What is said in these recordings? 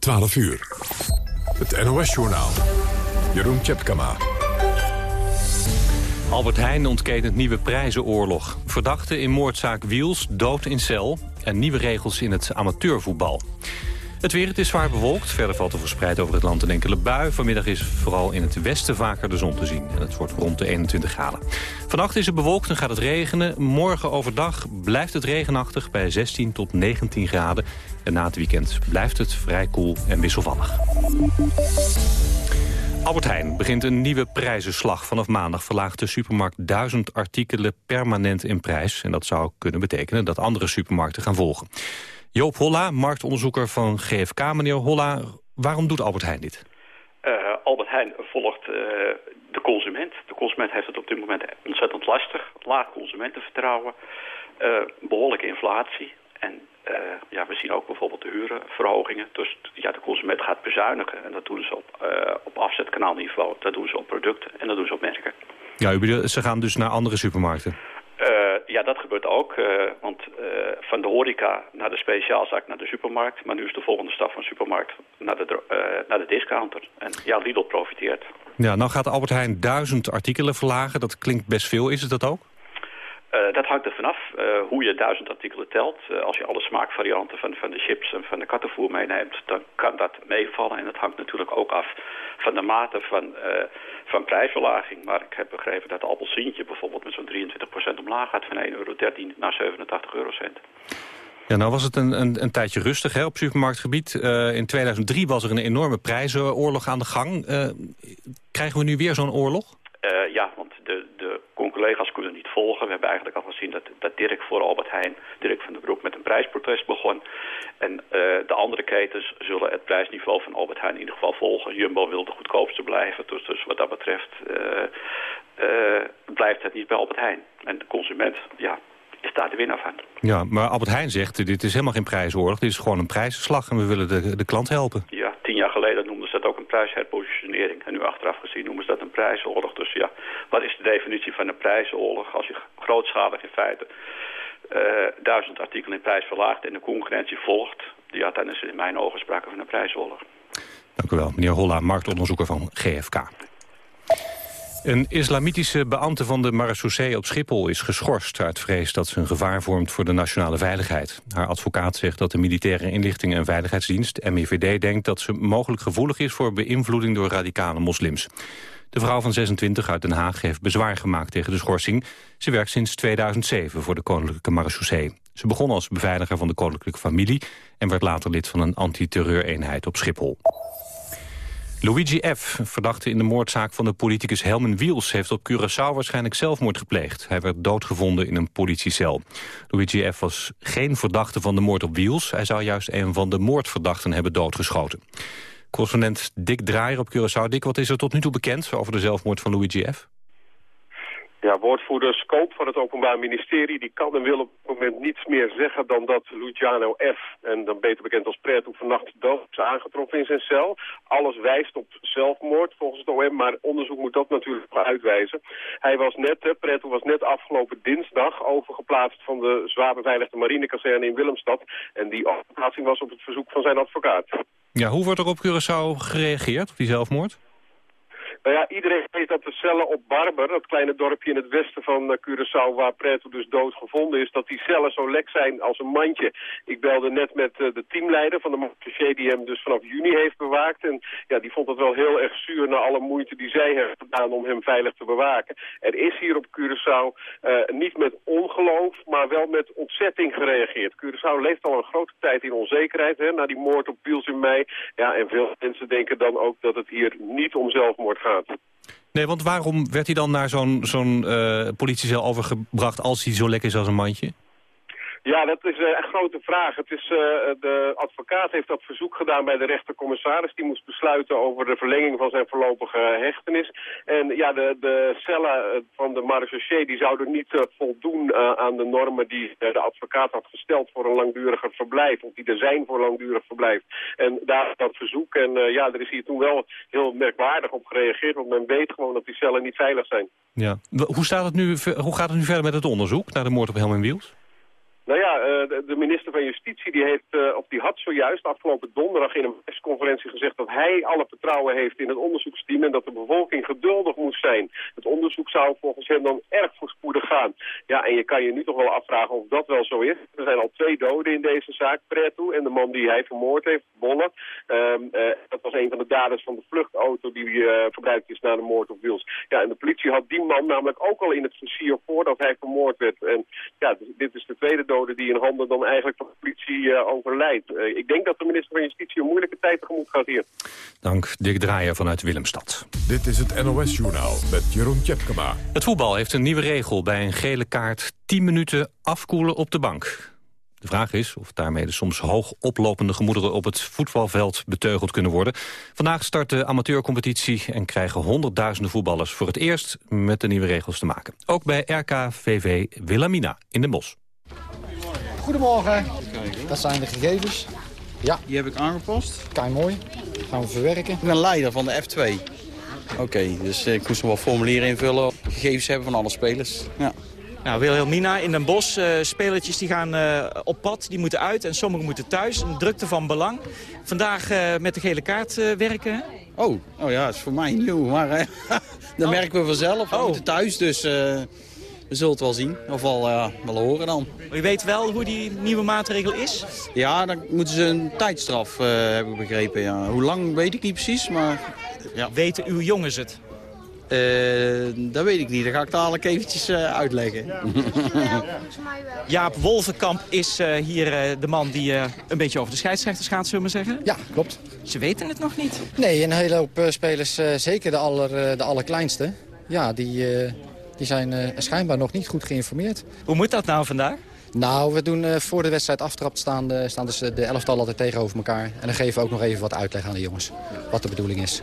12 uur. Het NOS-journaal. Jeroen Tjepkama. Albert Heijn ontkent nieuwe prijzenoorlog. Verdachte in moordzaak Wiels dood in cel... en nieuwe regels in het amateurvoetbal. Het weer, het is zwaar bewolkt. Verder valt er verspreid over het land een enkele bui. Vanmiddag is vooral in het westen vaker de zon te zien. En het wordt rond de 21 graden. Vannacht is het bewolkt en gaat het regenen. Morgen overdag blijft het regenachtig bij 16 tot 19 graden. En na het weekend blijft het vrij koel en wisselvallig. Albert Heijn begint een nieuwe prijzenslag. Vanaf maandag verlaagt de supermarkt duizend artikelen permanent in prijs. En dat zou kunnen betekenen dat andere supermarkten gaan volgen. Joop Holla, marktonderzoeker van GFK. Meneer Holla, waarom doet Albert Heijn dit? Uh, Albert Heijn volgt uh, de consument. De consument heeft het op dit moment ontzettend lastig. Laag consumentenvertrouwen, uh, behoorlijke inflatie. En ja, we zien ook bijvoorbeeld de hurenverhogingen. Dus ja, de consument gaat bezuinigen. En dat doen ze op, op afzetkanaalniveau. Dat doen ze op producten en dat doen ze op merken. Ja, u bedoelt, ze gaan dus naar andere supermarkten? Uh, ja, dat gebeurt ook. Uh, want uh, van de horeca naar de speciaalzaak naar de supermarkt. Maar nu is de volgende stap van supermarkt naar de, naar de discounter. En ja, Lidl profiteert. Ja, nou gaat Albert Heijn duizend artikelen verlagen. Dat klinkt best veel. Is het dat ook? Dat hangt er vanaf hoe je duizend artikelen telt. als je alle smaakvarianten van, van de chips en van de kattenvoer meeneemt... dan kan dat meevallen. En dat hangt natuurlijk ook af van de mate van van prijsverlaging. Maar ik heb begrepen dat appelsientje bijvoorbeeld met zo'n 23% omlaag gaat van 1,13 euro naar 87 eurocent. Ja, nou was het een, een, een tijdje rustig hè, op supermarktgebied. In 2003 was er een enorme prijzenoorlog aan de gang. Krijgen we nu weer zo'n oorlog? Ja, want collega's kunnen niet volgen. We hebben eigenlijk al gezien dat, dat Dirk voor Albert Heijn, Dirk van den Broek, met een prijsprotest begon. En uh, de andere ketens zullen het prijsniveau van Albert Heijn in ieder geval volgen. Jumbo wil de goedkoopste blijven, dus, dus wat dat betreft uh, uh, blijft het niet bij Albert Heijn. En de consument, ja, is daar de winnaar van. Ja, maar Albert Heijn zegt, dit is helemaal geen prijsoorlog, dit is gewoon een prijzenslag en we willen de, de klant helpen. Ja, tien jaar geleden noemden ze dat ook een prijsherpositionering. En nu achteraf gezien noemen ze dat een prijsoorlog. Dus ja, wat is de definitie van een prijsoorlog? Als je grootschalig in feite uh, duizend artikelen in prijs verlaagt en de concurrentie volgt... ja, dan is in mijn ogen sprake van een prijsoorlog. Dank u wel, meneer Holla, marktonderzoeker van GFK. Een islamitische beambte van de marechaussee op Schiphol is geschorst... uit vrees dat ze een gevaar vormt voor de nationale veiligheid. Haar advocaat zegt dat de Militaire Inlichting en Veiligheidsdienst... MIVD denkt dat ze mogelijk gevoelig is voor beïnvloeding door radicale moslims. De vrouw van 26 uit Den Haag heeft bezwaar gemaakt tegen de schorsing. Ze werkt sinds 2007 voor de Koninklijke Marechaussee. Ze begon als beveiliger van de koninklijke familie... en werd later lid van een antiterreureenheid op Schiphol. Luigi F., verdachte in de moordzaak van de politicus Helmen Wiels... heeft op Curaçao waarschijnlijk zelfmoord gepleegd. Hij werd doodgevonden in een politiecel. Luigi F. was geen verdachte van de moord op Wiels. Hij zou juist een van de moordverdachten hebben doodgeschoten. Correspondent Dick Draaier op Curaçao. Dick, wat is er tot nu toe bekend over de zelfmoord van Luigi F.? Ja, woordvoerder Scoop van het Openbaar Ministerie... die kan en wil op het moment niets meer zeggen dan dat Luciano F. en dan beter bekend als Preto vannacht dood is aangetroffen in zijn cel. Alles wijst op zelfmoord volgens het OM, maar onderzoek moet dat natuurlijk uitwijzen. Hij was net, Preto was net afgelopen dinsdag overgeplaatst van de zwaar beveiligde marinekazerne in Willemstad. En die overplaatsing was op het verzoek van zijn advocaat. Ja, hoe wordt er op Curaçao gereageerd, op die zelfmoord? Nou ja, iedereen weet dat de cellen op Barber, dat kleine dorpje in het westen van uh, Curaçao, waar Preto dus dood gevonden is, dat die cellen zo lek zijn als een mandje. Ik belde net met uh, de teamleider van de marché die hem dus vanaf juni heeft bewaakt. En ja, die vond het wel heel erg zuur na alle moeite die zij hebben gedaan om hem veilig te bewaken. Er is hier op Curaçao uh, niet met ongeloof, maar wel met ontzetting gereageerd. Curaçao leeft al een grote tijd in onzekerheid, hè, na die moord op Piels in mei. Ja, en veel mensen denken dan ook dat het hier niet om zelfmoord gaat. Nee, want waarom werd hij dan naar zo'n uh, politiecel overgebracht als hij zo lekker is als een mandje? Ja, dat is een grote vraag. Het is, uh, de advocaat heeft dat verzoek gedaan bij de rechtercommissaris. Die moest besluiten over de verlenging van zijn voorlopige hechtenis. En ja, de, de cellen van de marechaussee die zouden niet voldoen aan de normen die de advocaat had gesteld voor een langduriger verblijf. Of die er zijn voor langdurig verblijf. En daar dat verzoek. En ja, er is hier toen wel heel merkwaardig op gereageerd. Want men weet gewoon dat die cellen niet veilig zijn. Ja. Hoe, staat het nu, hoe gaat het nu verder met het onderzoek naar de moord op Helmin Wiels? Nou ja, uh, de, minister van Justitie die heeft, uh, of die had zojuist afgelopen donderdag in een persconferentie gezegd dat hij alle vertrouwen heeft in het onderzoeksteam en dat de bevolking geduldig moet zijn. Het onderzoek zou volgens hem dan erg voorspoedig gaan. Ja, en je kan je nu toch wel afvragen of dat wel zo is. Er zijn al twee doden in deze zaak, Preto en de man die hij vermoord heeft, Bolle. Um, uh, dat was een van de daders van de vluchtauto die gebruikt is na de moord op Wils. Ja, en de politie had die man namelijk ook al in het vizier voordat hij vermoord werd. En ja, dit is de tweede die in handen dan eigenlijk van de politie uh, overlijdt. Uh, ik denk dat de minister van Justitie een moeilijke tijd tegemoet gaat hier. Dank Dick Draaier vanuit Willemstad. Dit is het NOS Journaal met Jeroen Tjepkema. Het voetbal heeft een nieuwe regel bij een gele kaart 10 minuten afkoelen op de bank. De vraag is of daarmee de soms hoog oplopende gemoederen op het voetbalveld beteugeld kunnen worden. Vandaag start de amateurcompetitie en krijgen honderdduizenden voetballers voor het eerst met de nieuwe regels te maken. Ook bij RKVV Wilhelmina in Den Bosch. Goedemorgen, dat zijn de gegevens. Ja. Die heb ik aangepast. Kijk mooi, gaan we verwerken. Ik ben leider van de F2. Oké, dus ik moest nog wat formulieren invullen. Gegevens hebben van alle spelers. Ja. Nou, Wilhelmina in Den Bosch, uh, spelertjes die gaan uh, op pad, die moeten uit en sommigen moeten thuis. Een drukte van belang. Vandaag uh, met de gele kaart werken. Oh, oh ja, dat is voor mij nieuw, maar dat oh. merken we vanzelf. We oh. moeten thuis, dus we zullen het wel zien. Of wel, wel horen dan. U weet wel hoe die nieuwe maatregel is? Ja, dan moeten ze een tijdstraf, hebben we begrepen. Ja. Hoe lang weet ik niet precies, maar... Ja. Weten uw jongens het? Uh, dat weet ik niet. Dat ga ik dadelijk eventjes uh, uitleggen. Ja, Jaap Wolvenkamp is uh, hier de man die een beetje over de scheidsrechters gaat, zullen we maar zeggen? Ja, klopt. Ze weten het nog niet? Nee, een hele hoop spelers, zeker de, aller, de allerkleinste, ja, die, die zijn schijnbaar nog niet goed geïnformeerd. Hoe moet dat nou vandaag? Nou, we doen voor de wedstrijd aftrapt staan, de, staan dus de elftal altijd tegenover elkaar. En dan geven we ook nog even wat uitleg aan de jongens, wat de bedoeling is.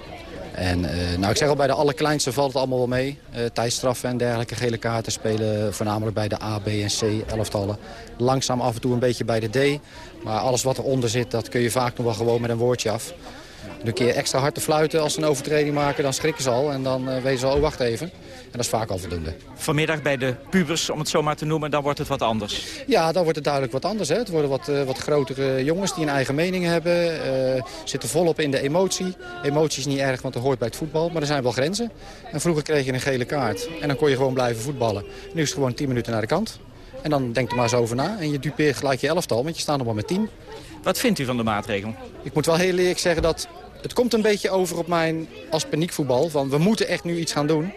En uh, nou, ik zeg al, bij de allerkleinste valt het allemaal wel mee. Uh, tijdstraffen en dergelijke gele kaarten spelen voornamelijk bij de A, B en C elftallen. Langzaam af en toe een beetje bij de D. Maar alles wat eronder zit, dat kun je vaak nog wel gewoon met een woordje af. Een keer extra hard te fluiten als ze een overtreding maken, dan schrikken ze al. En dan uh, weten ze al, oh, wacht even. En dat is vaak al voldoende. Vanmiddag bij de pubers, om het zo maar te noemen, dan wordt het wat anders. Ja, dan wordt het duidelijk wat anders. Hè. Het worden wat, uh, wat grotere jongens die een eigen mening hebben. Uh, zitten volop in de emotie. Emotie is niet erg, want dat hoort bij het voetbal. Maar er zijn wel grenzen. En vroeger kreeg je een gele kaart. En dan kon je gewoon blijven voetballen. Nu is het gewoon 10 minuten naar de kant. En dan denk er maar eens over na. En je dupeert gelijk je elftal, want je staat nog maar met 10. Wat vindt u van de maatregel? Ik moet wel heel eerlijk zeggen dat het komt een beetje over op mijn als paniekvoetbal. Van we moeten echt nu iets gaan doen.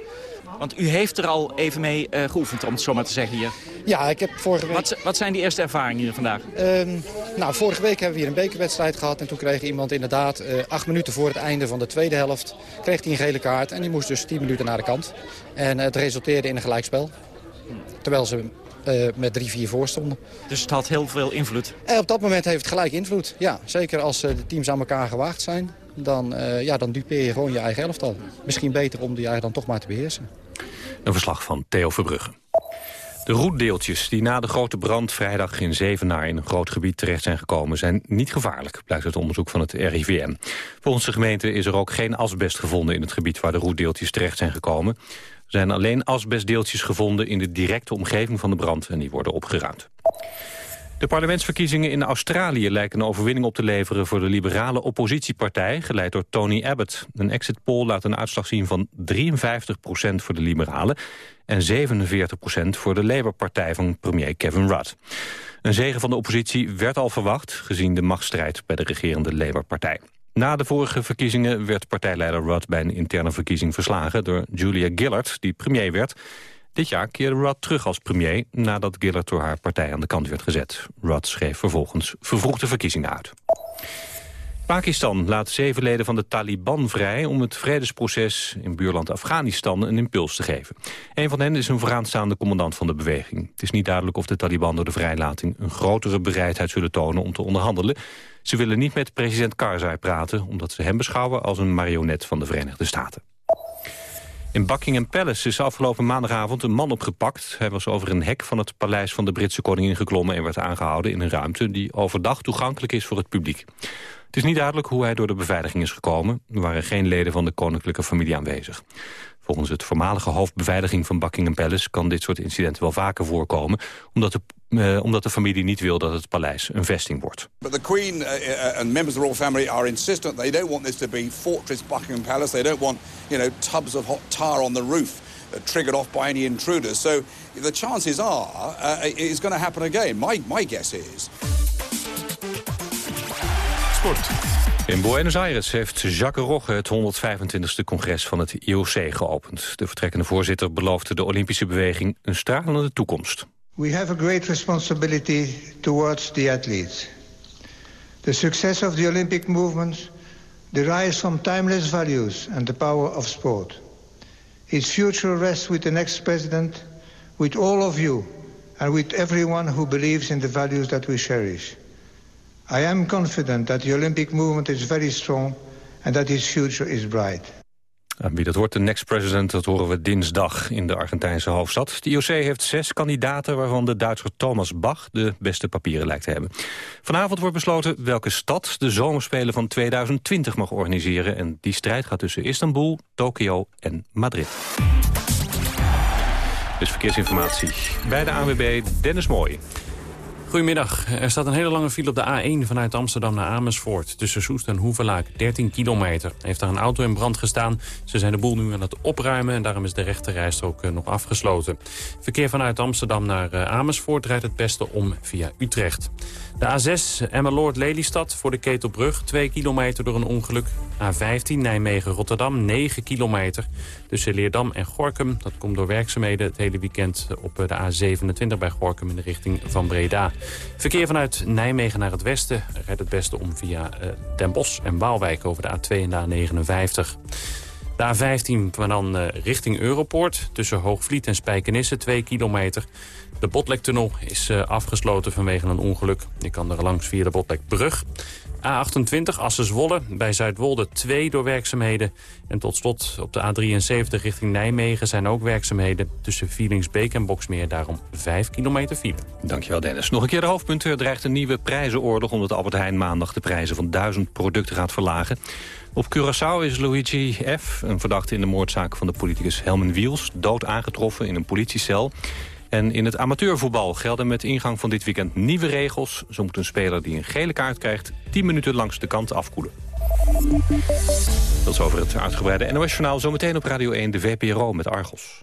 Want u heeft er al even mee uh, geoefend, om het zo maar te zeggen hier. Ja, ik heb vorige week... Wat, wat zijn die eerste ervaringen hier vandaag? Um, nou, vorige week hebben we hier een bekerwedstrijd gehad. En toen kreeg iemand inderdaad uh, acht minuten voor het einde van de tweede helft... kreeg hij een gele kaart en die moest dus tien minuten naar de kant. En het resulteerde in een gelijkspel. Terwijl ze uh, met 3-4 voor stonden. Dus het had heel veel invloed? En op dat moment heeft het gelijk invloed, ja. Zeker als de teams aan elkaar gewaagd zijn. Dan, uh, ja, dan dupeer je gewoon je eigen elftal. Misschien beter om die eigen dan toch maar te beheersen. Een verslag van Theo Verbrugge. De roetdeeltjes die na de grote brand vrijdag in Zevenaar in een groot gebied terecht zijn gekomen zijn niet gevaarlijk, blijkt uit onderzoek van het RIVM. Volgens de gemeente is er ook geen asbest gevonden in het gebied waar de roetdeeltjes terecht zijn gekomen. Er zijn alleen asbestdeeltjes gevonden in de directe omgeving van de brand en die worden opgeruimd. De parlementsverkiezingen in Australië lijken een overwinning op te leveren voor de liberale oppositiepartij, geleid door Tony Abbott. Een exit poll laat een uitslag zien van 53% voor de liberalen en 47% voor de Labour-partij van premier Kevin Rudd. Een zege van de oppositie werd al verwacht, gezien de machtsstrijd bij de regerende Labour-partij. Na de vorige verkiezingen werd partijleider Rudd bij een interne verkiezing verslagen door Julia Gillard, die premier werd. Dit jaar keerde Rudd terug als premier nadat Gillard door haar partij aan de kant werd gezet. Rudd schreef vervolgens vervroegde verkiezingen uit. Pakistan laat zeven leden van de Taliban vrij om het vredesproces in buurland Afghanistan een impuls te geven. Een van hen is een vooraanstaande commandant van de beweging. Het is niet duidelijk of de Taliban door de vrijlating een grotere bereidheid zullen tonen om te onderhandelen. Ze willen niet met president Karzai praten omdat ze hem beschouwen als een marionet van de Verenigde Staten. In Buckingham Palace is afgelopen maandagavond een man opgepakt. Hij was over een hek van het paleis van de Britse koningin geklommen... en werd aangehouden in een ruimte die overdag toegankelijk is voor het publiek. Het is niet duidelijk hoe hij door de beveiliging is gekomen. Er waren geen leden van de koninklijke familie aanwezig. Volgens het voormalige hoofdbeveiliging van Buckingham Palace... kan dit soort incidenten wel vaker voorkomen... omdat de Uh, omdat de familie niet wil dat het paleis een vesting wordt. But the Queen uh, uh, and members of the royal family are insistent. They don't want this to be Fortress Buckingham Palace. They don't want, you know, tubs of hot tar on the roof triggered off by any intruders. So the chances are uh, it's going to happen again. My, my guess is. Sport. In Buenos Aires heeft Jacques Rogge het 125e congres van het IOC geopend. De vertrekkende voorzitter beloofde de Olympische beweging een stralende toekomst. We have a great responsibility towards the athletes. The success of the Olympic movement derives from timeless values and the power of sport. Its future rests with the next president, with all of you, and with everyone who believes in the values that we cherish. I am confident that the Olympic movement is very strong and that its future is bright. Wie dat wordt, de next president, dat horen we dinsdag in de Argentijnse hoofdstad. De IOC heeft zes kandidaten, waarvan de Duitser Thomas Bach de beste papieren lijkt te hebben. Vanavond wordt besloten welke stad de zomerspelen van 2020 mag organiseren. En die strijd gaat tussen Istanbul, Tokio en Madrid. Dus verkeersinformatie bij de ANWB Dennis Mooij. Goedemiddag. Er staat een hele lange file op de A1 vanuit Amsterdam naar Amersfoort. Tussen Soest en Hoevelaak, 13 kilometer. Heeft daar een auto in brand gestaan. Ze zijn de boel nu aan het opruimen en daarom is de rechterrijstrook eh, nog afgesloten. Verkeer vanuit Amsterdam naar eh, Amersfoort rijdt het beste om via Utrecht. De A6 Emmeloord-Lelystad voor de Ketelbrug. 2 kilometer door een ongeluk. A15 Nijmegen-Rotterdam. 9 kilometer. Tussen Leerdam en Gorkum. Dat komt door werkzaamheden het hele weekend op de A27 bij Gorkum in de richting van Breda. Verkeer vanuit Nijmegen naar het westen rijdt het beste om via uh, Den Bosch en Waalwijk over de A2 en de A59. De A15 maar dan uh, richting Europoort. Tussen Hoogvliet en Spijkenisse 2 kilometer. De Botlektunnel is uh, afgesloten vanwege een ongeluk. Je kan er langs via de Botlekbrug. A28 Assen-Zwolle, bij Zuidwolde 2 door werkzaamheden. En tot slot op de A73 richting Nijmegen zijn ook werkzaamheden... tussen Vielingsbeek en Boksmeer, daarom 5 kilometer file. Dankjewel Dennis. Nog een keer de hoofdpunten. Dreigt een nieuwe prijzenoorlog... omdat Albert Heijn maandag de prijzen van duizend producten gaat verlagen. Op Curaçao is Luigi F., een verdachte in de moordzaak van de politicus Helmen Wiels... dood aangetroffen in een politiecel. En in het amateurvoetbal gelden met ingang van dit weekend nieuwe regels. Zo moet een speler die een gele kaart krijgt 10 minuten langs de kant afkoelen. Dat is over het uitgebreide NOS-journaal. Zometeen op Radio 1 de VPRO met Argos.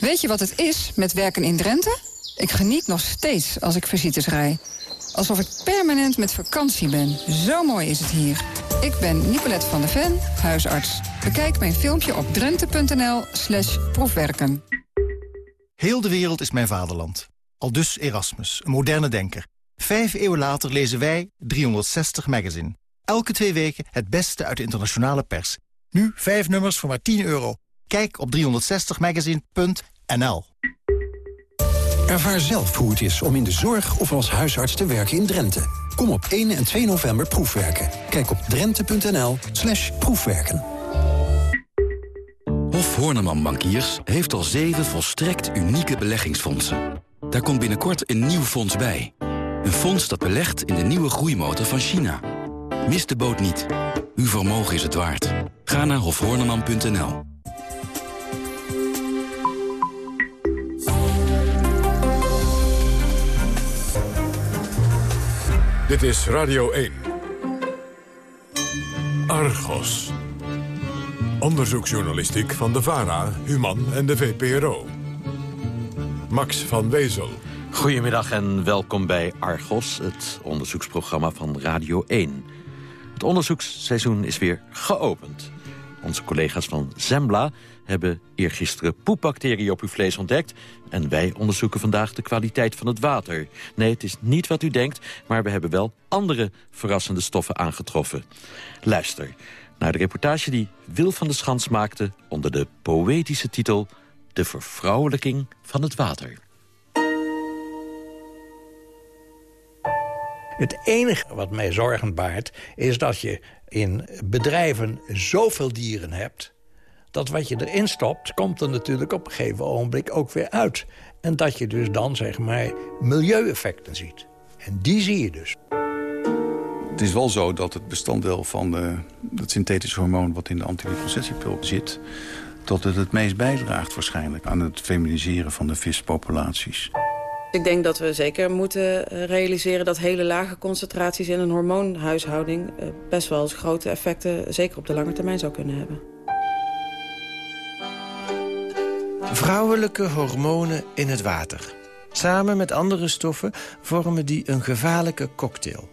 Weet je wat het is met werken in Drenthe? Ik geniet nog steeds als ik visites rij. Alsof ik permanent met vakantie ben. Zo mooi is het hier. Ik ben Nicolette van der Ven, huisarts. Bekijk mijn filmpje op drenthe.nl slash proefwerken. Heel de wereld is mijn vaderland. Aldus Erasmus, een moderne denker. Vijf eeuwen later lezen wij 360 Magazine. Elke twee weken het beste uit de internationale pers. Nu vijf nummers voor maar 10 euro. Kijk op 360magazine.nl. Ervaar zelf hoe het is om in de zorg of als huisarts te werken in Drenthe. Kom op 1 en 2 november proefwerken. Kijk op drenthe.nl slash proefwerken. Hof Horneman Bankiers heeft al zeven volstrekt unieke beleggingsfondsen. Daar komt binnenkort een nieuw fonds bij. Een fonds dat belegt in de nieuwe groeimotor van China. Mis de boot niet. Uw vermogen is het waard. Ga naar hofhorneman.nl. Dit is Radio 1. Argos. Onderzoeksjournalistiek van de VARA, Human en de VPRO. Max van Wezel. Goedemiddag en welkom bij Argos, het onderzoeksprogramma van Radio 1. Het onderzoeksseizoen is weer geopend. Onze collega's van Zembla hebben eergisteren poepbacteriën op uw vlees ontdekt... en wij onderzoeken vandaag de kwaliteit van het water. Nee, het is niet wat u denkt, maar we hebben wel andere verrassende stoffen aangetroffen. Luister, Naar de reportage die Wil van de Schans maakte... onder de poëtische titel De vervrouwelijking van het water. Het enige wat mij zorgen baart is dat je in bedrijven zoveel dieren hebt... dat wat je erin stopt, komt er natuurlijk op een gegeven ogenblik ook weer uit. En dat je dus dan, zeg maar, milieueffecten ziet. En die zie je dus. Het is wel zo dat het bestanddeel van het synthetische hormoon... wat in de anticonceptiepil zit... dat het het meest bijdraagt waarschijnlijk aan het feminiseren van de vispopulaties. Ik denk dat we zeker moeten eh, realiseren dat hele lage concentraties in een hormoonhuishouding eh, best wel eens grote effecten, zeker op de lange termijn, zou kunnen hebben. Vrouwelijke hormonen in het water. Samen met andere stoffen vormen die een gevaarlijke cocktail.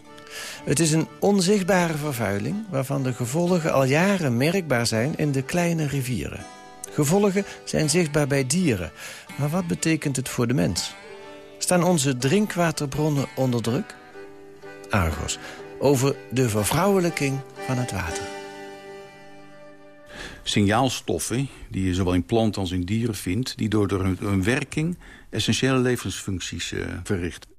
Het is een onzichtbare vervuiling waarvan de gevolgen al jaren merkbaar zijn in de kleine rivieren. Gevolgen zijn zichtbaar bij dieren, maar wat betekent het voor de mens? Staan onze drinkwaterbronnen onder druk? Argos, over de vervrouwelijking van het water. Signaalstoffen, die je zowel in planten als in dieren vindt... die door hun werking essentiële levensfuncties uh, verrichten.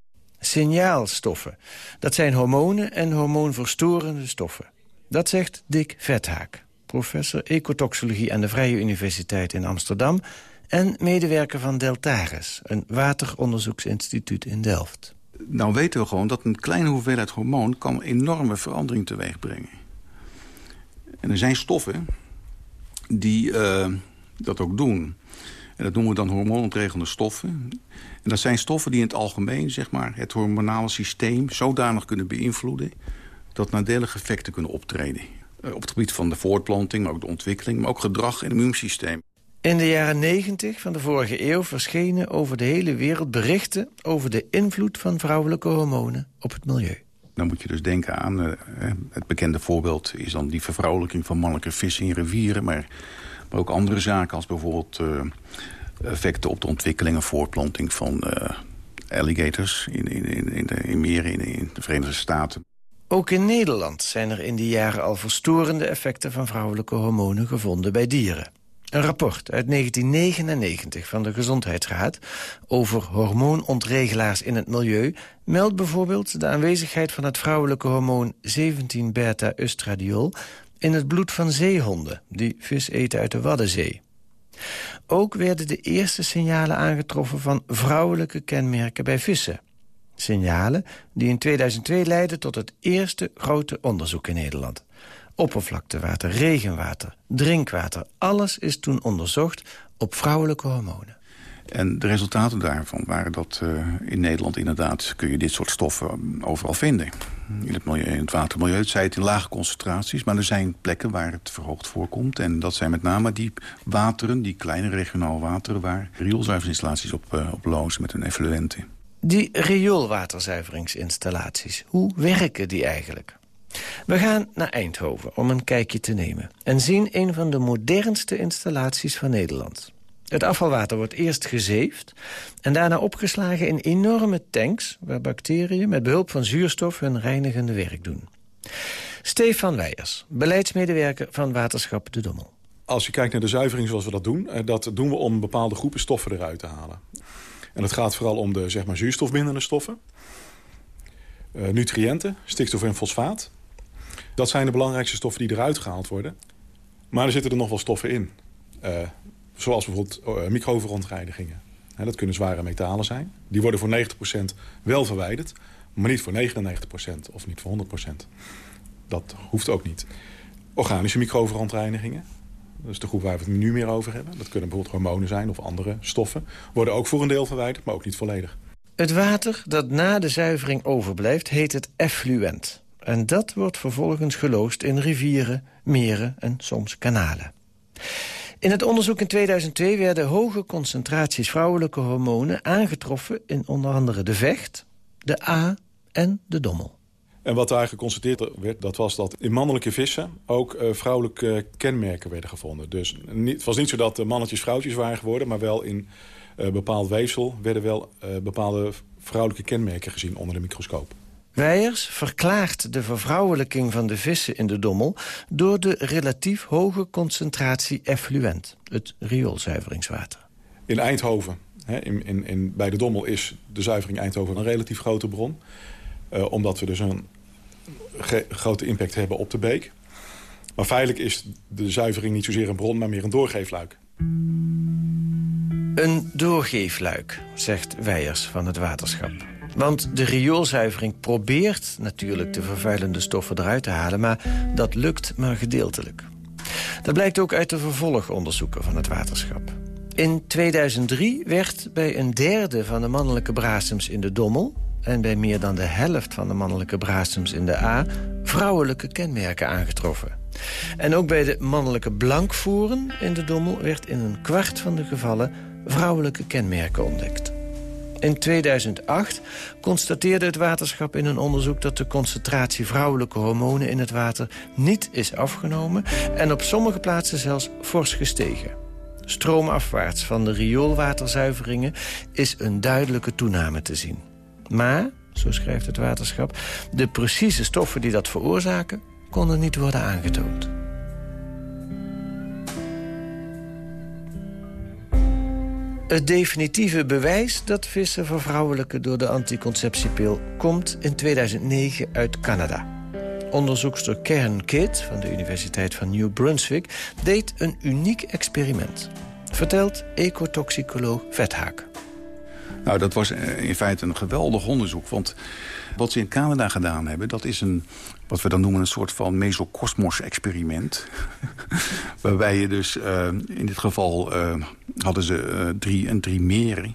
Signaalstoffen, dat zijn hormonen en hormoonverstorende stoffen. Dat zegt Dick Vethaak, professor ecotoxologie aan de Vrije Universiteit in Amsterdam en medewerker van Deltares, een wateronderzoeksinstituut in Delft. Nou weten we gewoon dat een kleine hoeveelheid hormoon... kan enorme verandering teweeg brengen. En er zijn stoffen die uh, dat ook doen. En dat noemen we dan hormoonontregelende stoffen. En dat zijn stoffen die in het algemeen zeg maar, het hormonale systeem... zodanig kunnen beïnvloeden dat nadelige effecten kunnen optreden. Uh, op het gebied van de voortplanting, maar ook de ontwikkeling... maar ook gedrag en immuunsysteem. In de jaren 90 van de vorige eeuw verschenen over de hele wereld berichten... over de invloed van vrouwelijke hormonen op het milieu. Dan moet je dus denken aan, uh, het bekende voorbeeld is dan die vervrouwelijking van mannelijke vissen in rivieren... maar, maar ook andere zaken als bijvoorbeeld uh, effecten op de ontwikkeling en voortplanting van uh, alligators in, in, in, in, de, in meren in, in de Verenigde Staten. Ook in Nederland zijn er in die jaren al verstorende effecten van vrouwelijke hormonen gevonden bij dieren. Een rapport uit 1999 van de Gezondheidsraad over hormoonontregelaars in het milieu meldt bijvoorbeeld de aanwezigheid van het vrouwelijke hormoon 17-beta-oestradiol in het bloed van zeehonden die vis eten uit de Waddenzee. Ook werden de eerste signalen aangetroffen van vrouwelijke kenmerken bij vissen. Signalen die in 2002 leidden tot het eerste grote onderzoek in Nederland. Oppervlaktewater, regenwater, drinkwater. Alles is toen onderzocht op vrouwelijke hormonen. En de resultaten daarvan waren dat uh, in Nederland inderdaad... kun je dit soort stoffen overal vinden. In het, milieu, in het watermilieu, het zei het in lage concentraties... maar er zijn plekken waar het verhoogd voorkomt. En dat zijn met name die wateren, die kleine regionale wateren... waar rioolzuiveringsinstallaties op, uh, op lozen met hun effluenten. Die rioolwaterzuiveringsinstallaties, hoe werken die eigenlijk? We gaan naar Eindhoven om een kijkje te nemen... en zien een van de modernste installaties van Nederland. Het afvalwater wordt eerst gezeefd en daarna opgeslagen in enorme tanks... waar bacteriën met behulp van zuurstof hun reinigende werk doen. Stefan Weijers, beleidsmedewerker van Waterschap De Dommel. Als je kijkt naar de zuivering zoals we dat doen... Eh, dat doen we om bepaalde groepen stoffen eruit te halen. En het gaat vooral om de zeg maar, zuurstofbindende stoffen. Uh, nutriënten, stikstof en fosfaat. Dat zijn de belangrijkste stoffen die eruit gehaald worden. Maar er zitten er nog wel stoffen in. Uh, zoals bijvoorbeeld uh, microverontreinigingen. dat kunnen zware metalen zijn. Die worden voor 90% wel verwijderd, maar niet voor 99% of niet voor 100%. Dat hoeft ook niet. Organische microverontreinigingen, dat is de groep waar we het nu meer over hebben. Dat kunnen bijvoorbeeld hormonen zijn of andere stoffen. Worden ook voor een deel verwijderd, maar ook niet volledig. Het water dat na de zuivering overblijft heet het effluent. En dat wordt vervolgens geloosd in rivieren, meren en soms kanalen. In het onderzoek in 2002 werden hoge concentraties vrouwelijke hormonen aangetroffen in onder andere de vecht, de A en de dommel. En wat daar geconstateerd werd, dat was dat in mannelijke vissen ook uh, vrouwelijke kenmerken werden gevonden. Dus het was niet zo dat de mannetjes vrouwtjes waren geworden, maar wel in uh, bepaald weefsel werden wel uh, bepaalde vrouwelijke kenmerken gezien onder de microscoop. Weijers verklaart de vervrouwelijking van de vissen in de Dommel... door de relatief hoge concentratie effluent, het rioolzuiveringswater. In Eindhoven, hè, in, in, in, bij de Dommel, is de zuivering Eindhoven een relatief grote bron. Uh, omdat we dus een grote impact hebben op de beek. Maar feitelijk is de zuivering niet zozeer een bron, maar meer een doorgeefluik. Een doorgeefluik, zegt Weijers van het waterschap. Want de rioolzuivering probeert natuurlijk de vervuilende stoffen eruit te halen... maar dat lukt maar gedeeltelijk. Dat blijkt ook uit de vervolgonderzoeken van het waterschap. In 2003 werd bij een derde van de mannelijke brasems in de Dommel... en bij meer dan de helft van de mannelijke brasems in de A... vrouwelijke kenmerken aangetroffen. En ook bij de mannelijke blankvoeren in de Dommel... werd in een kwart van de gevallen vrouwelijke kenmerken ontdekt. In 2008 constateerde het waterschap in een onderzoek... dat de concentratie vrouwelijke hormonen in het water niet is afgenomen... en op sommige plaatsen zelfs fors gestegen. Stroomafwaarts van de rioolwaterzuiveringen is een duidelijke toename te zien. Maar, zo schrijft het waterschap, de precieze stoffen die dat veroorzaken... konden niet worden aangetoond. Het definitieve bewijs dat vissen vervrouwelijken door de anticonceptiepil... komt in 2009 uit Canada. Onderzoekster Karen Kidd van de Universiteit van New Brunswick... deed een uniek experiment. Vertelt ecotoxicoloog Vethaak. Nou, dat was eh, in feite een geweldig onderzoek. Want wat ze in Canada gedaan hebben... dat is een, wat we dan noemen een soort van mesocosmos-experiment. Waarbij je dus, uh, in dit geval uh, hadden ze uh, drie, en drie meren...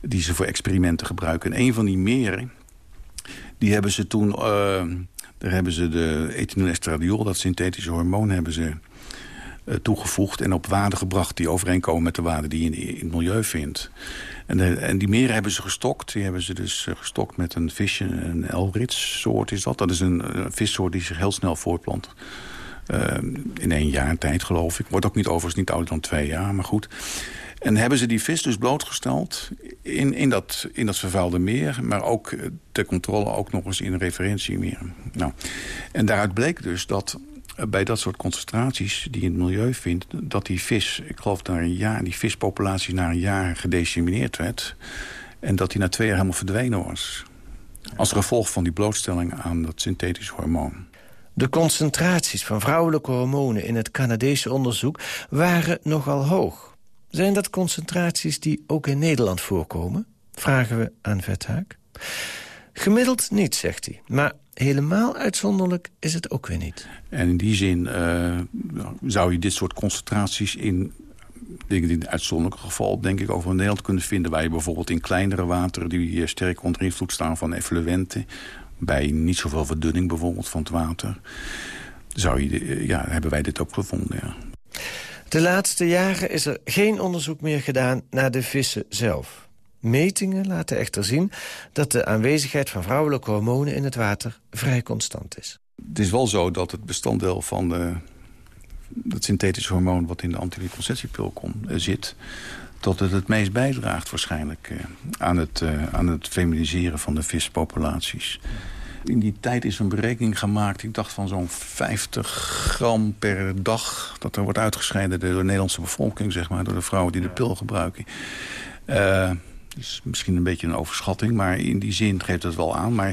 die ze voor experimenten gebruiken. En een van die meren, die hebben ze toen... daar hebben ze de ethanoestradiol, dat synthetische hormoon... hebben ze toegevoegd en op waarden gebracht... die overeenkomen met de waarden die je in het milieu vindt. En, en, die meren hebben ze gestokt. Die hebben ze dus eh, gestokt met een visje, een elrits soort is dat. Dat is een, vissoort die zich heel snel voortplant. In één jaar tijd, geloof ik. Wordt ook niet overigens niet ouder dan twee jaar, maar goed. En hebben ze die vis dus blootgesteld in, in, dat, in dat vervuilde meer... maar ook eh, ter controle ook nog eens in referentiemeer. Nou, en daaruit bleek dus dat bij dat soort concentraties die in het milieu vindt... dat die vis, ik geloof na een jaar, die vispopulatie na een jaar gedecimeerd werd... en dat die na twee jaar helemaal verdwenen was. Als gevolg van die blootstelling aan dat synthetisch hormoon. De concentraties van vrouwelijke hormonen in het Canadese onderzoek waren nogal hoog. Zijn dat concentraties die ook in Nederland voorkomen? Vragen we aan Vethaak. Gemiddeld niet, zegt hij. Maar helemaal uitzonderlijk is het ook weer niet. En in die zin uh, zou je dit soort concentraties in in het uitzonderlijke geval denk ik over Nederland kunnen vinden... waar je bijvoorbeeld in kleinere wateren die sterk onder invloed staan van effluenten... bij niet zoveel verdunning bijvoorbeeld van het water... Zou je, ja, hebben wij dit ook gevonden, ja. De laatste jaren is er geen onderzoek meer gedaan naar de vissen zelf. Metingen laten echter zien dat de aanwezigheid van vrouwelijke hormonen in het water vrij constant is. Het is wel zo dat het bestanddeel van het synthetische hormoon wat in de anticonceptiepil uh, zit, dat het het meest bijdraagt waarschijnlijk uh, aan, het, aan het feminiseren van de vispopulaties. In die tijd is een berekening gemaakt, ik dacht van zo'n 50 gram per dag... dat er wordt uitgescheiden door de Nederlandse bevolking, zeg maar, door de vrouwen die de pil gebruiken is misschien een beetje een overschatting, maar in die zin geeft het wel aan. Maar,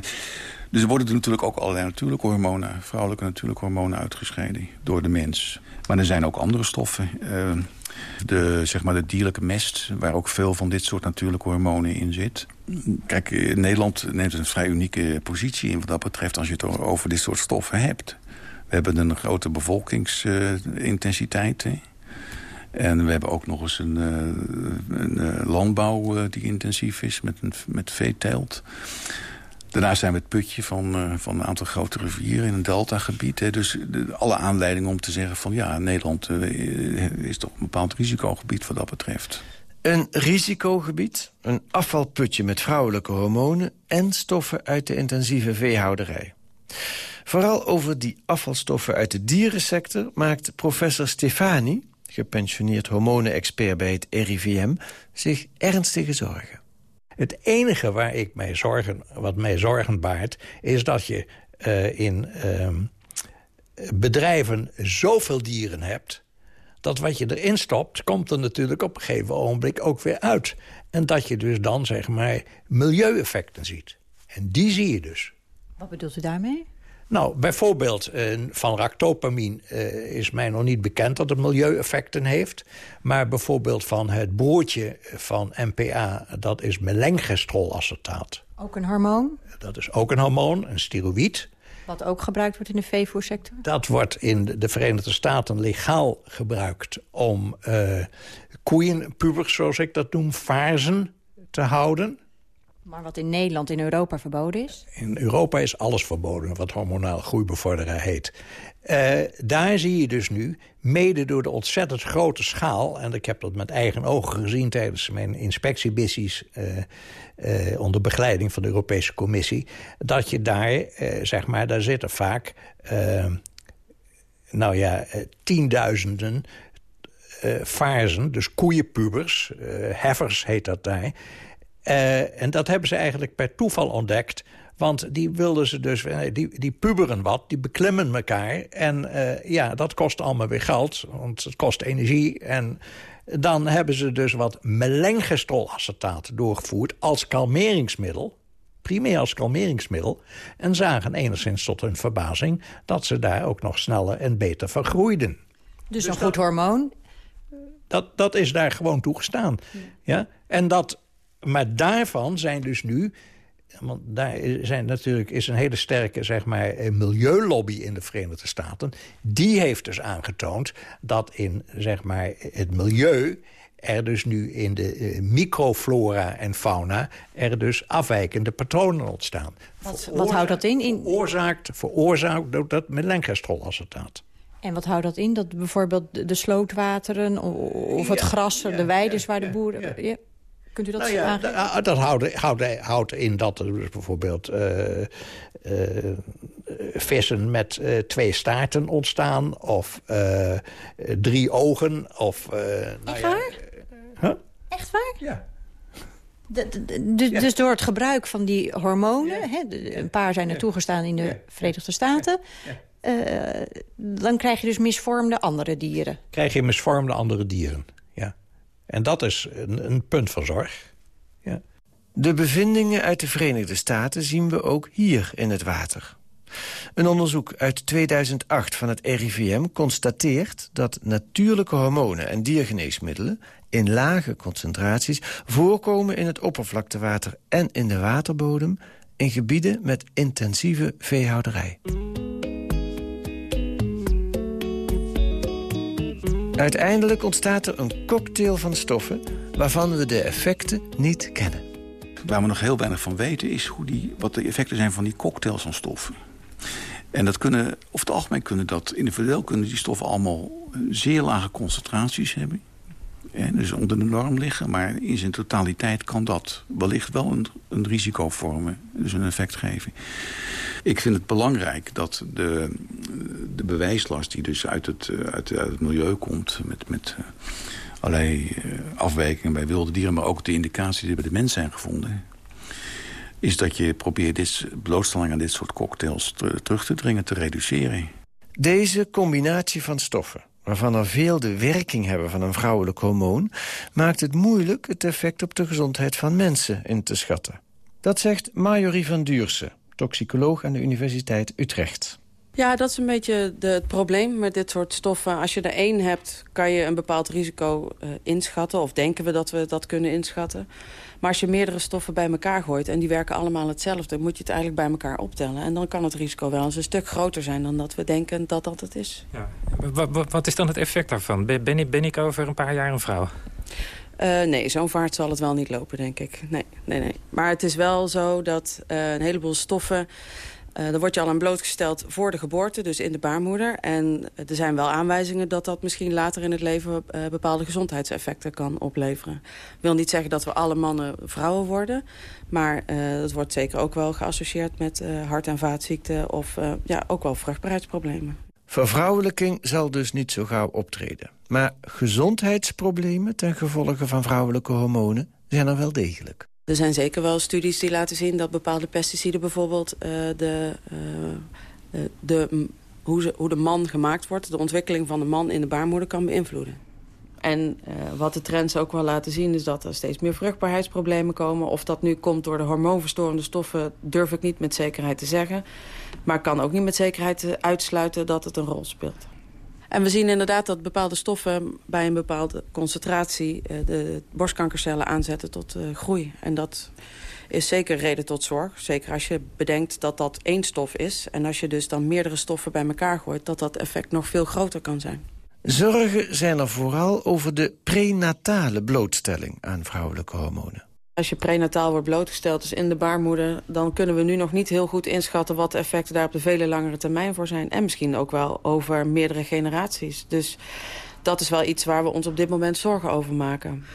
dus er worden er natuurlijk ook allerlei natuurlijke hormonen, vrouwelijke natuurlijke hormonen uitgescheiden door de mens. Maar er zijn ook andere stoffen. Uh, de, zeg maar de dierlijke mest, waar ook veel van dit soort natuurlijke hormonen in zit. Kijk, Nederland neemt een vrij unieke positie in wat dat betreft... als je het over dit soort stoffen hebt. We hebben een grote bevolkingsintensiteit. Uh, en we hebben ook nog eens een, uh, een uh, landbouw uh, die intensief is met, een, met veeteelt. Daarnaast zijn we het putje van, van een aantal grote rivieren in een deltagebied. Dus alle aanleidingen om te zeggen van ja, Nederland is toch een bepaald risicogebied wat dat betreft. Een risicogebied, een afvalputje met vrouwelijke hormonen... en stoffen uit de intensieve veehouderij. Vooral over die afvalstoffen uit de dierensector maakt professor Stefani gepensioneerd hormonenexpert bij het RIVM, zich ernstige zorgen. Het enige waar ik mij zorgen, wat mij zorgen baart... is dat je uh, in uh, bedrijven zoveel dieren hebt... dat wat je erin stopt, komt er natuurlijk op een gegeven ogenblik ook weer uit. En dat je dus dan, zeg maar, milieueffecten ziet. En die zie je dus. Wat bedoelt u daarmee? Nou, bijvoorbeeld uh, van ractopamine uh, is mij nog niet bekend dat het milieueffecten heeft. Maar bijvoorbeeld van het broertje van MPA, dat is melengestrolacetaat. Ook een hormoon? Dat is ook een hormoon, een steroïd. Wat ook gebruikt wordt in de veevoersector? Dat wordt in de Verenigde Staten legaal gebruikt om uh, koeienpubers, zoals ik dat noem, farzen te houden. Maar wat in Nederland, in Europa verboden is? In Europa is alles verboden wat hormonaal groeibevorderaar heet. Uh, daar zie je dus nu, mede door de ontzettend grote schaal... en ik heb dat met eigen ogen gezien tijdens mijn inspectiemissies... Uh, uh, onder begeleiding van de Europese Commissie... dat je daar, zeg maar, daar zitten vaak... nou ja, tienduizenden farzen, dus koeienpubers, heffers heet dat daar... Uh, en dat hebben ze eigenlijk per toeval ontdekt. Want die wilden ze dus, die, die puberen wat, die beklimmen elkaar. En uh, ja, dat kost allemaal weer geld, want het kost energie. En dan hebben ze dus wat melengestrolacetaat doorgevoerd als kalmeringsmiddel. Primair als kalmeringsmiddel. En zagen enigszins tot hun verbazing dat ze daar ook nog sneller en beter van groeiden. Dus, dus een goed hormoon? Dat, dat is daar gewoon toegestaan. Ja. ja? En dat maar daarvan zijn dus nu... Want daar zijn natuurlijk, is een hele sterke zeg maar, milieulobby in de Verenigde Staten. Die heeft dus aangetoond dat in zeg maar, het milieu er dus nu in de uh, microflora en fauna... er dus afwijkende patronen ontstaan. Wat, wat houdt dat in? in... Veroorzaakt, veroorzaakt door dat melengestrolacetaat. En wat houdt dat in? Dat bijvoorbeeld de slootwateren of het gras, de weiden waar de boeren... Ja. Kunt u dat nou ja, ah, Dat houdt, houdt, houdt in dat er dus bijvoorbeeld uh, uh, vissen met uh, twee staarten ontstaan... of drie ogen, of... nou Echt waar? Huh? Echt waar? Ja. De, de, de, ja. Dus door het gebruik van die hormonen... Ja. Hè, een paar zijn er toegestaan in de Verenigde Staten... dan krijg je dus misvormde andere dieren. Krijg je misvormde andere dieren. En dat is een, een punt van zorg. Ja. De bevindingen uit de Verenigde Staten zien we ook hier in het water. Een onderzoek uit 2008 van het RIVM constateert dat natuurlijke hormonen en diergeneesmiddelen in lage concentraties voorkomen in het oppervlaktewater en in de waterbodem in gebieden met intensieve veehouderij. Uiteindelijk ontstaat er een cocktail van stoffen... waarvan we de effecten niet kennen. Waar we nog heel weinig van weten is hoe die, wat de effecten zijn van die cocktails van stoffen. En dat kunnen, over het algemeen kunnen dat individueel kunnen die stoffen allemaal zeer lage concentraties hebben. Dus onder de norm liggen. Maar in zijn totaliteit kan dat wellicht wel een, een risico vormen. Dus een effect geven. Ik vind het belangrijk dat de, de bewijslast die dus uit het, uit, uit het milieu komt... met, met uh, allerlei uh, afwijkingen bij wilde dieren... maar ook de indicaties die bij de mens zijn gevonden... is dat je probeert dit, blootstelling aan dit soort cocktails terug te dringen, te reduceren. Deze combinatie van stoffen waarvan er veel de werking hebben van een vrouwelijk hormoon... maakt het moeilijk het effect op de gezondheid van mensen in te schatten. Dat zegt Marjorie van Duurse, toxicoloog aan de Universiteit Utrecht. Ja, dat is een beetje de, het probleem met dit soort stoffen. Als je er één hebt, kan je een bepaald risico uh, inschatten. Of denken we dat we dat kunnen inschatten. Maar als je meerdere stoffen bij elkaar gooit... en die werken allemaal hetzelfde... moet je het eigenlijk bij elkaar optellen. En dan kan het risico wel eens een stuk groter zijn... dan dat we denken dat dat het is. Ja. Wat, wat is dan het effect daarvan? Ben ik, ben ik over een paar jaar een vrouw? Uh, nee, zo'n vaart zal het wel niet lopen, denk ik. Nee, nee, nee. Maar het is wel zo dat uh, een heleboel stoffen... Uh, daar word je al aan blootgesteld voor de geboorte, dus in de baarmoeder. En er zijn wel aanwijzingen dat dat misschien later in het leven... Uh, bepaalde gezondheidseffecten kan opleveren. Ik wil niet zeggen dat we alle mannen vrouwen worden... maar uh, dat wordt zeker ook wel geassocieerd met hart- en vaatziekten... of ja, ook wel vruchtbaarheidsproblemen. Vervrouwelijking zal dus niet zo gauw optreden. Maar gezondheidsproblemen ten gevolge van vrouwelijke hormonen zijn er wel degelijk. Er zijn zeker wel studies die laten zien dat bepaalde pesticiden bijvoorbeeld uh, de, uh, de, hoe, de man gemaakt wordt, de ontwikkeling van de man in de baarmoeder kan beïnvloeden. En wat de trends ook wel laten zien is dat er steeds meer vruchtbaarheidsproblemen komen. Of dat nu komt door de hormoonverstorende stoffen durf ik niet met zekerheid te zeggen. Maar kan ook niet met zekerheid uitsluiten dat het een rol speelt. En we zien inderdaad dat bepaalde stoffen bij een bepaalde concentratie... Uh, de borstkankercellen aanzetten tot uh, groei. En dat is zeker reden tot zorg. Zeker als je bedenkt dat dat één stof is. En als je dus dan meerdere stoffen bij elkaar gooit... dat dat effect nog veel groter kan zijn. Zorgen zijn er vooral over de prenatale blootstelling aan vrouwelijke hormonen. Als je prenataal wordt blootgesteld, dus in de baarmoeder... dan kunnen we nu nog niet heel goed inschatten... wat de effecten daar op de vele langere termijn voor zijn. En misschien ook wel over meerdere generaties. Dus dat is wel iets waar we ons op dit moment zorgen over maken.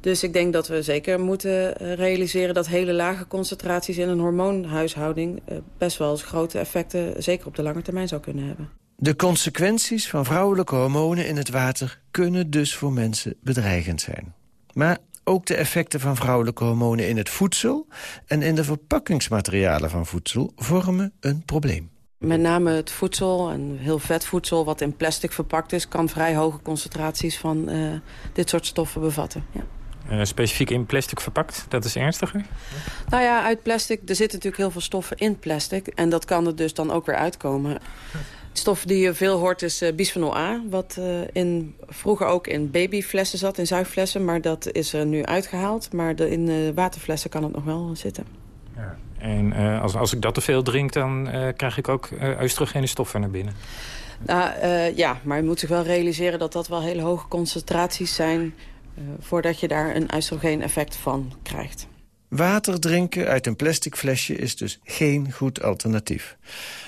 Dus ik denk dat we zeker moeten realiseren... dat hele lage concentraties in een hormoonhuishouding... Eh, best wel grote effecten, zeker op de lange termijn, zou kunnen hebben. De consequenties van vrouwelijke hormonen in het water... kunnen dus voor mensen bedreigend zijn. Maar ook de effecten van vrouwelijke hormonen in het voedsel... en in de verpakkingsmaterialen van voedsel vormen een probleem. Met name het voedsel en heel vet voedsel wat in plastic verpakt is... kan vrij hoge concentraties van uh, dit soort stoffen bevatten. Ja. Uh, specifiek in plastic verpakt, dat is ernstiger? Nou ja, uit plastic, er zitten natuurlijk heel veel stoffen in plastic... en dat kan er dus dan ook weer uitkomen stof die je veel hoort is uh, bisphenol A. Wat uh, in, vroeger ook in babyflessen zat, in zuigflessen. Maar dat is er nu uitgehaald. Maar de, in uh, waterflessen kan het nog wel zitten. Ja. En als, als ik dat te veel drink, dan krijg ik ook oestrogene stoffen naar binnen. Nou, ja, maar je moet zich wel realiseren dat dat wel hele hoge concentraties zijn... voordat je daar een oestrogeen effect van krijgt. Water drinken uit een plastic flesje is dus geen goed alternatief.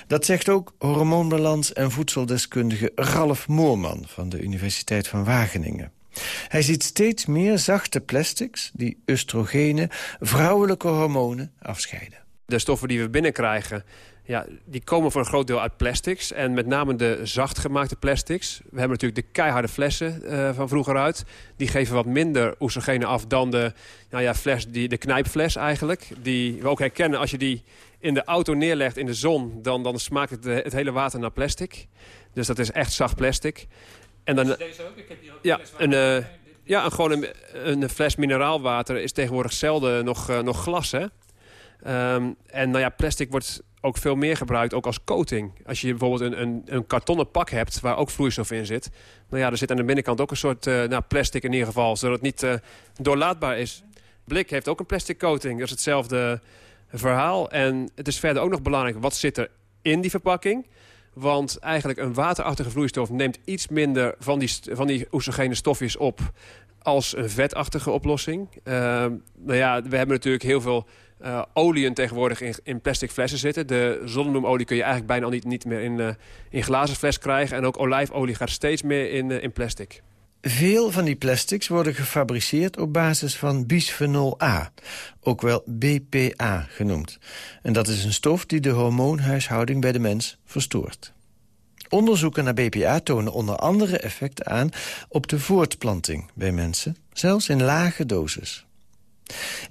Dat zegt ook hormoonbalans- en voedseldeskundige Ralf Moorman... van de Universiteit van Wageningen. Hij ziet steeds meer zachte plastics die oestrogenen, vrouwelijke hormonen, afscheiden. De stoffen die we binnenkrijgen ja, die komen voor een groot deel uit plastics. En met name de zachtgemaakte plastics. We hebben natuurlijk de keiharde flessen uh, van vroeger uit. Die geven wat minder oestrogenen af dan de, nou ja, fles, die, de knijpfles eigenlijk. Die we ook herkennen als je die in de auto neerlegt in de zon... dan, dan smaakt het, het hele water naar plastic. Dus dat is echt zacht plastic. En dan, deze ook? Ik heb hier ook ja, een, uh, ja, een, gewoon een, een, fles mineraalwater is tegenwoordig zelden nog, uh, nog glas, hè? Um, en nou ja, plastic wordt ook veel meer gebruikt, ook als coating. Als je bijvoorbeeld een, een, een kartonnen pak hebt waar ook vloeistof in zit... nou ja, er zit aan de binnenkant ook een soort uh, nou, plastic in ieder geval... zodat het niet uh, doorlaatbaar is. Blik heeft ook een plastic coating, dat is hetzelfde verhaal. En het is verder ook nog belangrijk, wat zit er in die verpakking... Want eigenlijk een waterachtige vloeistof neemt iets minder van die, van die oestrogene stofjes op als een vetachtige oplossing. Uh, nou ja, we hebben natuurlijk heel veel uh, oliën tegenwoordig in, in, plastic flessen zitten. De zonnebloemolie kun je eigenlijk bijna niet, niet meer in, uh, in glazen fles krijgen. En ook olijfolie gaat steeds meer in, uh, in plastic. Veel van die plastics worden gefabriceerd op basis van bisphenol A, ook wel BPA genoemd. En dat is een stof die de hormoonhuishouding bij de mens verstoort. Onderzoeken naar BPA tonen onder andere effecten aan op de voortplanting bij mensen, zelfs in lage doses.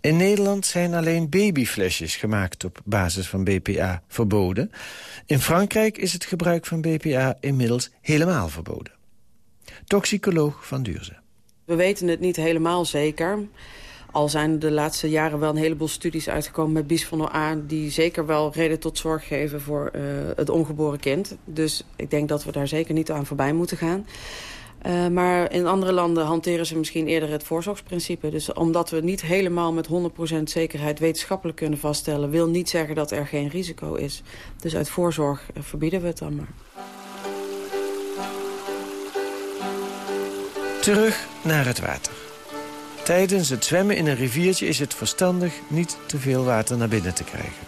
In Nederland zijn alleen babyflesjes gemaakt op basis van BPA verboden. In Frankrijk is het gebruik van BPA inmiddels helemaal verboden. Toxicoloog Van Duurze. We weten het niet helemaal zeker. Al zijn de laatste jaren wel een heleboel studies uitgekomen met bisphenol A... die zeker wel reden tot zorg geven voor uh, het ongeboren kind. Dus ik denk dat we daar zeker niet aan voorbij moeten gaan. Uh, maar in andere landen hanteren ze misschien eerder het voorzorgsprincipe. Dus omdat we niet helemaal met 100% zekerheid wetenschappelijk kunnen vaststellen... wil niet zeggen dat er geen risico is. Dus uit voorzorg uh, verbieden we het dan maar. Terug naar het water. Tijdens het zwemmen in een riviertje is het verstandig niet te veel water naar binnen te krijgen.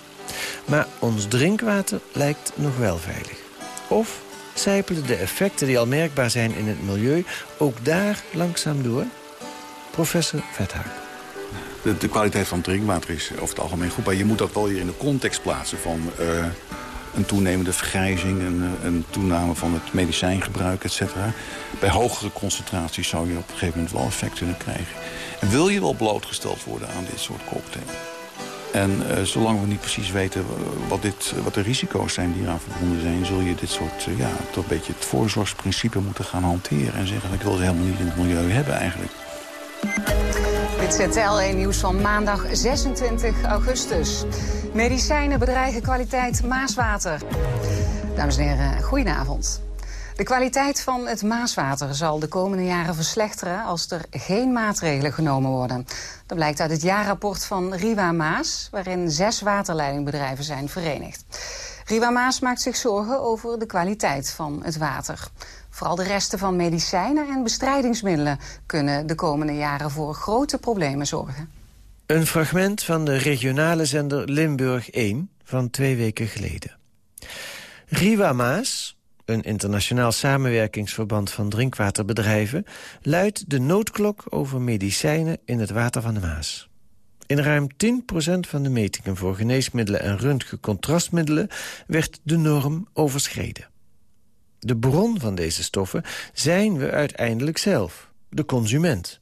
Maar ons drinkwater lijkt nog wel veilig. Of Zijpelen de effecten die al merkbaar zijn in het milieu ook daar langzaam door? Professor Vethaak. De, kwaliteit van drinkwater is over het algemeen goed. Maar je moet dat wel weer in de context plaatsen van... Uh, een toenemende vergrijzing, een, eh, een toename van het medicijngebruik, et cetera. Bij hogere concentraties zou je op een gegeven moment wel effect kunnen krijgen. En wil je wel blootgesteld worden aan dit soort cocktail? En uh, zolang we niet precies weten wat, dit, wat de risico's zijn die eraan verbonden zijn... zul je dit soort, uh, ja, toch een beetje het voorzorgsprincipe moeten gaan hanteren... en zeggen, ik wil ze helemaal niet in het milieu hebben eigenlijk. Dit is het 1 nieuws van maandag 26 augustus. Medicijnen bedreigen kwaliteit Maaswater. Dames en heren, goedenavond. De kwaliteit van het Maaswater zal de komende jaren verslechteren als er geen maatregelen genomen worden. Dat blijkt uit het jaarrapport van Riwa Maas, waarin zes waterleidingbedrijven zijn verenigd. Riwa Maas maakt zich zorgen over de kwaliteit van het water. Vooral de resten van medicijnen en bestrijdingsmiddelen kunnen de komende jaren voor grote problemen zorgen. Een fragment van de regionale zender Limburg 1 van twee weken geleden. Riwa Maas, een internationaal samenwerkingsverband van drinkwaterbedrijven... luidt de noodklok over medicijnen in het water van de Maas. In ruim 10% van de metingen voor geneesmiddelen en röntgencontrastmiddelen... werd de norm overschreden. De bron van deze stoffen zijn we uiteindelijk zelf, de consument.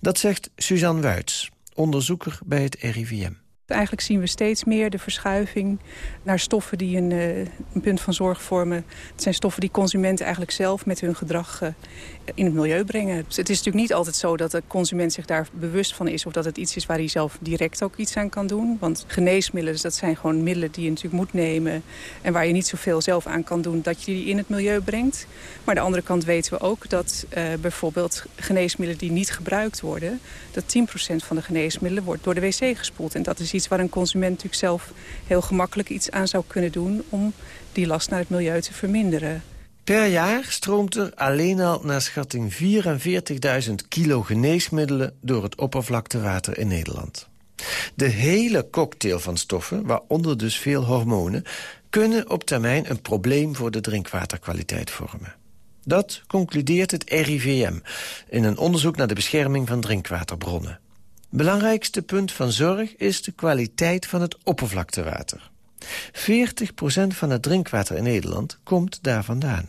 Dat zegt Suzanne Wuits, onderzoeker bij het RIVM. Eigenlijk zien we steeds meer de verschuiving naar stoffen die een, uh, een, punt van zorg vormen. Het zijn stoffen die consumenten eigenlijk zelf met hun gedrag uh, in het milieu brengen. Het is natuurlijk niet altijd zo dat de consument zich daar bewust van is... of dat het iets is waar hij zelf direct ook iets aan kan doen. Want geneesmiddelen, dat zijn gewoon middelen die je natuurlijk moet nemen... en waar je niet zoveel zelf aan kan doen dat je die in het milieu brengt. Maar aan de andere kant weten we ook dat uh, bijvoorbeeld geneesmiddelen die niet gebruikt worden... dat 10% van de geneesmiddelen wordt door de wc gespoeld. En dat is iets waar een consument natuurlijk zelf heel gemakkelijk iets aan zou kunnen doen... om die last naar het milieu te verminderen. Per jaar stroomt er alleen al naar schatting 44.000 kilo geneesmiddelen door het oppervlaktewater in Nederland. De hele cocktail van stoffen, waaronder dus veel hormonen... kunnen op termijn een probleem voor de drinkwaterkwaliteit vormen. Dat concludeert het RIVM in een onderzoek naar de bescherming van drinkwaterbronnen. Belangrijkste punt van zorg is de kwaliteit van het oppervlaktewater. 40% van het drinkwater in Nederland komt daar vandaan.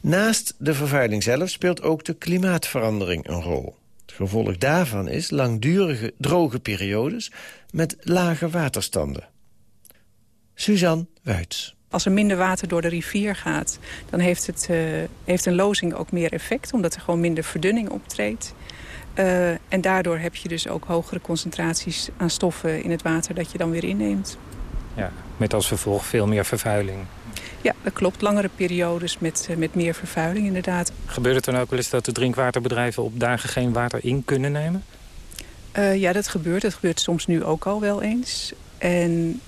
Naast de vervuiling zelf speelt ook de klimaatverandering een rol. Het gevolg daarvan is langdurige droge periodes met lage waterstanden. Suzanne Wuits. Als er minder water door de rivier gaat, dan heeft, het, uh, heeft een lozing ook meer effect... omdat er gewoon minder verdunning optreedt. Uh, en daardoor heb je dus ook hogere concentraties aan stoffen in het water dat je dan weer inneemt. Ja, met als vervolg veel meer vervuiling. Ja, dat klopt. Langere periodes met, uh, met meer vervuiling inderdaad. Gebeurt het dan ook wel eens dat de drinkwaterbedrijven op dagen geen water in kunnen nemen? Uh, ja, dat gebeurt. Dat gebeurt soms nu ook al wel eens. En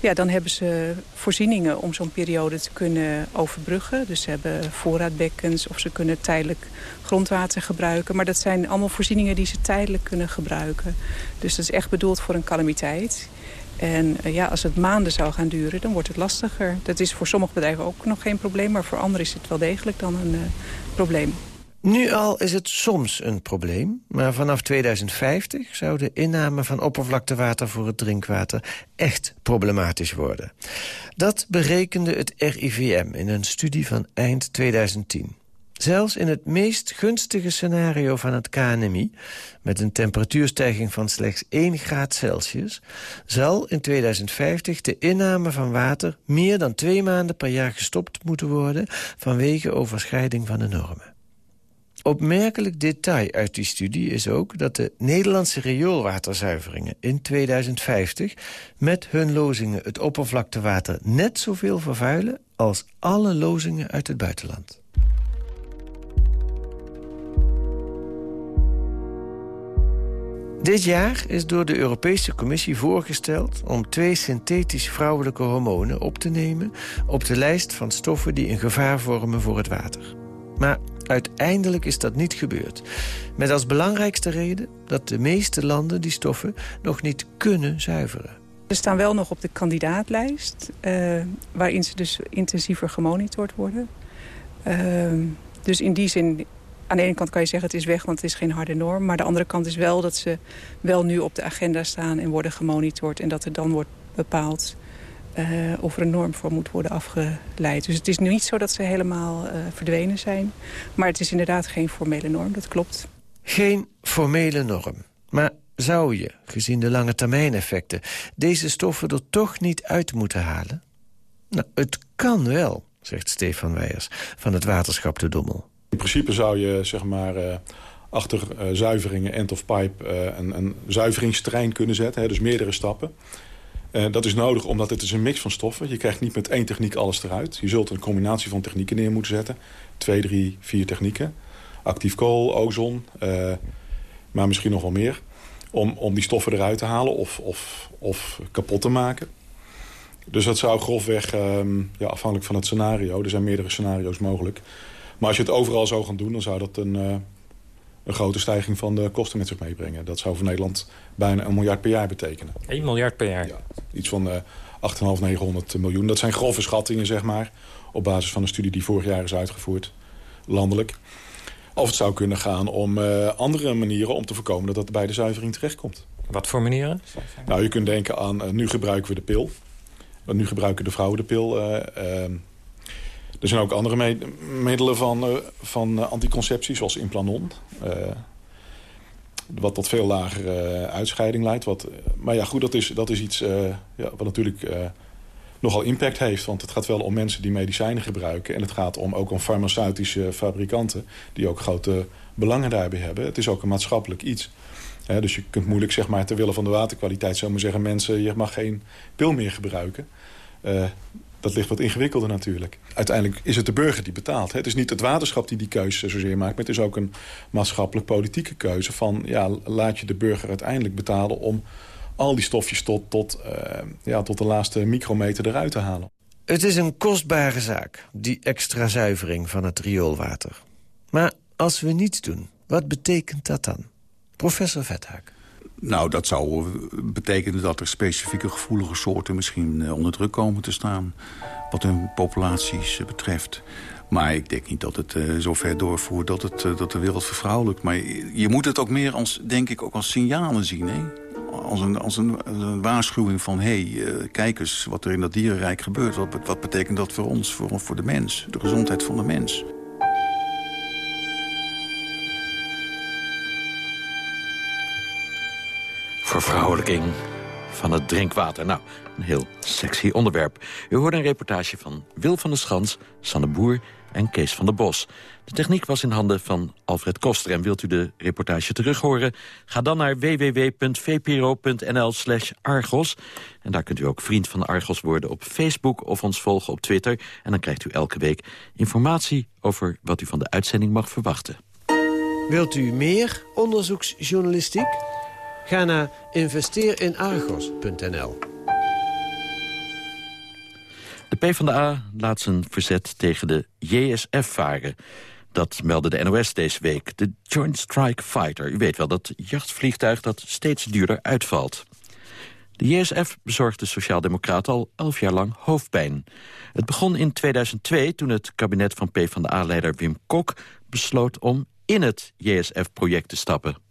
ja, dan hebben ze voorzieningen om zo'n periode te kunnen overbruggen. Dus ze hebben voorraadbekkens of ze kunnen tijdelijk grondwater gebruiken. Maar dat zijn allemaal voorzieningen die ze tijdelijk kunnen gebruiken. Dus dat is echt bedoeld voor een calamiteit. En uh, ja, als het maanden zou gaan duren, dan wordt het lastiger. Dat is voor sommige bedrijven ook nog geen probleem... maar voor anderen is het wel degelijk dan een uh, probleem. Nu al is het soms een probleem, maar vanaf 2050 zou de inname van oppervlaktewater voor het drinkwater echt problematisch worden. Dat berekende het RIVM in een studie van eind 2010. Zelfs in het meest gunstige scenario van het KNMI... met een temperatuurstijging van slechts 1 graad Celsius... zal in 2050 de inname van water meer dan twee maanden per jaar gestopt moeten worden... vanwege overschrijding van de normen. Opmerkelijk detail uit die studie is ook dat de Nederlandse rioolwaterzuiveringen in 2050 met hun lozingen het oppervlaktewater net zoveel vervuilen als alle lozingen uit het buitenland. Dit jaar is door de Europese Commissie voorgesteld om twee synthetische vrouwelijke hormonen op te nemen op de lijst van stoffen die een gevaar vormen voor het water. Maar uiteindelijk is dat niet gebeurd. Met als belangrijkste reden dat de meeste landen die stoffen nog niet kunnen zuiveren. Ze staan wel nog op de kandidaatlijst, uh, waarin ze dus intensiever gemonitord worden. Uh, dus in die zin, aan de ene kant kan je zeggen het is weg, want het is geen harde norm. Maar de andere kant is wel dat ze wel nu op de agenda staan en worden gemonitord. En dat er dan wordt bepaald of er een norm voor moet worden afgeleid. Dus het is niet zo dat ze helemaal verdwenen zijn. Maar het is inderdaad geen formele norm, dat klopt. Geen formele norm. Maar zou je, gezien de lange termijn effecten... deze stoffen er toch niet uit moeten halen? Nou, het kan wel, zegt Stefan Weijers van het waterschap De Dommel. In principe zou je, zeg maar, uh, achter uh, zuiveringen, end of pipe... Uh, een, een zuiveringsterrein kunnen zetten, hè, dus meerdere stappen. Dat is nodig omdat het is een mix van stoffen. Je krijgt niet met één techniek alles eruit. Je zult een combinatie van technieken neer moeten zetten. Twee, drie, vier technieken. Actief kool, ozon, maar misschien nog wel meer om, om die stoffen eruit te halen of, of, of kapot te maken. Dus dat zou grofweg, um, ja, afhankelijk van het scenario... er zijn meerdere scenario's mogelijk. Maar als je het overal zou gaan doen... dan zou dat een, uh, een grote stijging van de kosten met zich meebrengen. Dat zou voor Nederland bijna een miljard per jaar betekenen. 1 miljard per jaar? Ja, iets van uh, 8,5, 900 miljoen. Dat zijn grove schattingen, zeg maar. Op basis van een studie die vorig jaar is uitgevoerd. Landelijk. Of het zou kunnen gaan om uh, andere manieren om te voorkomen dat dat bij de zuivering terechtkomt. Wat voor manieren? Nou, je kunt denken aan, uh, nu gebruiken we de pil. Want nu gebruiken de vrouwen de pil. Uh, er zijn ook andere middelen van, van anticonceptie, zoals implanon. wat tot veel lagere uitscheiding leidt. Wat, maar ja, goed, dat is, dat is iets ja, wat natuurlijk nogal impact heeft. Want het gaat wel om mensen die medicijnen gebruiken. En het gaat om, ook om farmaceutische fabrikanten... die ook grote belangen daarbij hebben. Het is ook een maatschappelijk iets. dus je kunt moeilijk, zeg maar, ter wille van de waterkwaliteit... zomaar zeggen, mensen, je mag geen pil meer gebruiken. Uh, dat ligt wat ingewikkelder natuurlijk. Uiteindelijk is het de burger die betaalt. Het is niet het waterschap die die keuze zozeer maakt... maar het is ook een maatschappelijk-politieke keuze van... ja, laat je de burger uiteindelijk betalen om al die stofjes tot, tot, uh, ja, tot de laatste micrometer eruit te halen. Het is een kostbare zaak, die extra zuivering van het rioolwater. Maar als we niets doen, wat betekent dat dan? Professor Vethaak. Nou, dat zou betekenen dat er specifieke gevoelige soorten... misschien eh, onder druk komen te staan, wat hun populaties betreft. Maar ik denk niet dat het uh, zo ver doorvoert dat, het, dat de wereld vervrouwelijkt. Maar je, moet het ook meer als, denk ik, ook als signalen zien. Hè? als een, als een, waarschuwing van... hé, hey, kijk eens wat er in dat dierenrijk gebeurt. Wat, wat betekent dat voor ons, voor, voor de mens? De gezondheid van de mens. Vervrouwelijking van het drinkwater. Nou, een heel sexy onderwerp. U hoort een reportage van Wil van der Schans, Sanne Boer en Kees van der Bos. De techniek was in handen van Alfred Koster. En wilt u de reportage terughoren? Ga dan naar www.vpro.nl slash Argos. En daar kunt u ook vriend van Argos worden op Facebook... of ons volgen op Twitter. En dan krijgt u elke week informatie over wat u van de uitzending mag verwachten. Wilt u meer onderzoeksjournalistiek? Ga naar investeerinargos.nl. De PvdA laat zijn verzet tegen de JSF varen. Dat meldde de NOS deze week. De Joint Strike Fighter. U weet wel, dat jachtvliegtuig dat steeds duurder uitvalt. De JSF bezorgde Sociaaldemocraten al elf jaar lang hoofdpijn. Het begon in 2002 toen het kabinet van PvdA-leider Wim Kok... besloot om in het JSF-project te stappen.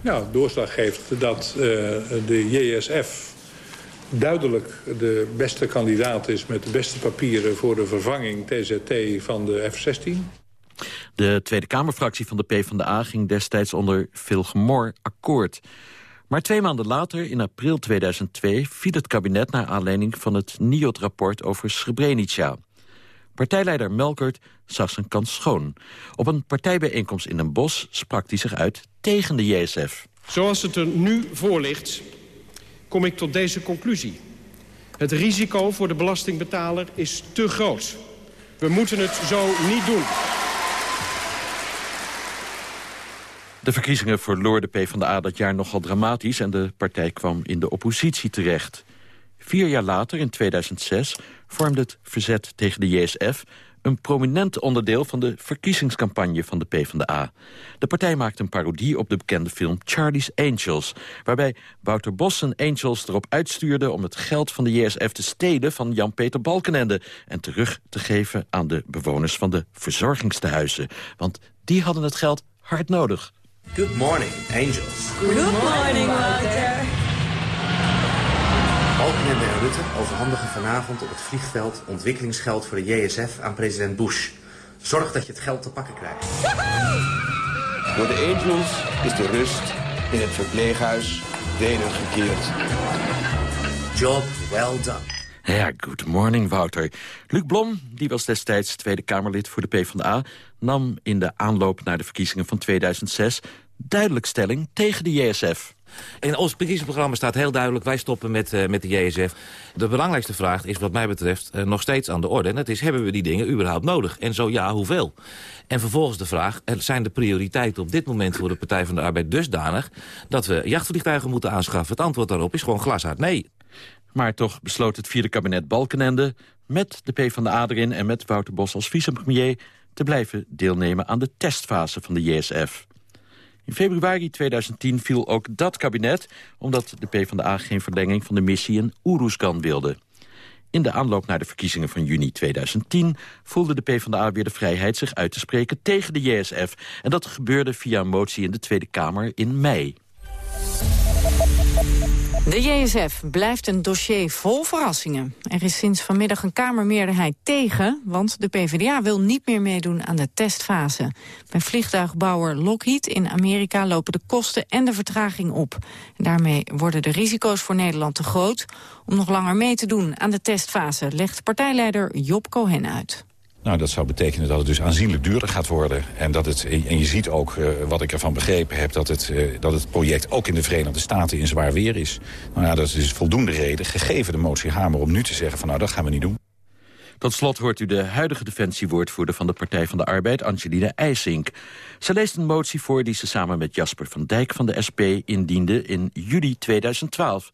Nou, doorslag geeft dat uh, de JSF duidelijk de beste kandidaat is... met de beste papieren voor de vervanging TZT van de F-16. De Tweede Kamerfractie van de PvdA ging destijds onder veel gemor akkoord. Maar twee maanden later, in april 2002, viel het kabinet... naar aanleiding van het NIOT-rapport over Srebrenica. Partijleider Melkert zag zijn kans schoon. Op een partijbijeenkomst in een bos sprak hij zich uit tegen de JSF. Zoals het er nu voor ligt, kom ik tot deze conclusie. Het risico voor de belastingbetaler is te groot. We moeten het zo niet doen. De verkiezingen verloor de PvdA dat jaar nogal dramatisch... en de partij kwam in de oppositie terecht. Vier jaar later, in 2006, vormde het verzet tegen de JSF een prominent onderdeel van de verkiezingscampagne van de PvdA. De partij maakte een parodie op de bekende film Charlie's Angels... waarbij Wouter Bos zijn Angels erop uitstuurde... om het geld van de JSF te stelen van Jan-Peter Balkenende... en terug te geven aan de bewoners van de verzorgingstehuizen. Want die hadden het geld hard nodig. Good morning, Angels. Good morning, Wouter. Balkenende en Rutte overhandigen vanavond op het vliegveld ontwikkelingsgeld voor de JSF aan president Bush. Zorg dat je het geld te pakken krijgt. Voor de Angels is de rust in het verpleeghuis wedergekeerd. Job well done. Ja, good morning, Wouter. Luc Blom, die was destijds Tweede Kamerlid voor de PvdA... nam in de aanloop naar de verkiezingen van 2006 duidelijk stelling tegen de JSF. In ons verkiezingsprogramma staat heel duidelijk... wij stoppen met, uh, met de JSF. De belangrijkste vraag is wat mij betreft uh, nog steeds aan de orde. En dat is, hebben we die dingen überhaupt nodig? En zo ja, hoeveel? En vervolgens de vraag, zijn de prioriteiten op dit moment... voor de Partij van de Arbeid dusdanig... dat we jachtvliegtuigen moeten aanschaffen? Het antwoord daarop is gewoon glashard nee. Maar toch besloot het vierde kabinet Balkenende... met de PvdA erin en met Wouter Bos als vicepremier... te blijven deelnemen aan de testfase van de JSF. In februari 2010 viel ook dat kabinet... omdat de PvdA geen verlenging van de missie in Oeroesgan wilde. In de aanloop naar de verkiezingen van juni 2010... voelde de PvdA weer de vrijheid zich uit te spreken tegen de JSF. En dat gebeurde via een motie in de Tweede Kamer in mei. De JSF blijft een dossier vol verrassingen. Er is sinds vanmiddag een Kamermeerderheid tegen... want de PvdA wil niet meer meedoen aan de testfase. Bij vliegtuigbouwer Lockheed in Amerika lopen de kosten en de vertraging op. Daarmee worden de risico's voor Nederland te groot... om nog langer mee te doen aan de testfase, legt partijleider Job Cohen uit. Nou, dat zou betekenen dat het dus aanzienlijk duurder gaat worden. En, dat het, en je ziet ook, uh, wat ik ervan begrepen heb... Dat het, uh, dat het project ook in de Verenigde Staten in zwaar weer is. Nou ja, dat is dus voldoende reden, gegeven de motie Hamer... om nu te zeggen van nou, dat gaan we niet doen. Tot slot hoort u de huidige defensiewoordvoerder van de Partij van de Arbeid, Angelina IJsink. Ze leest een motie voor die ze samen met Jasper van Dijk van de SP indiende in juli 2012.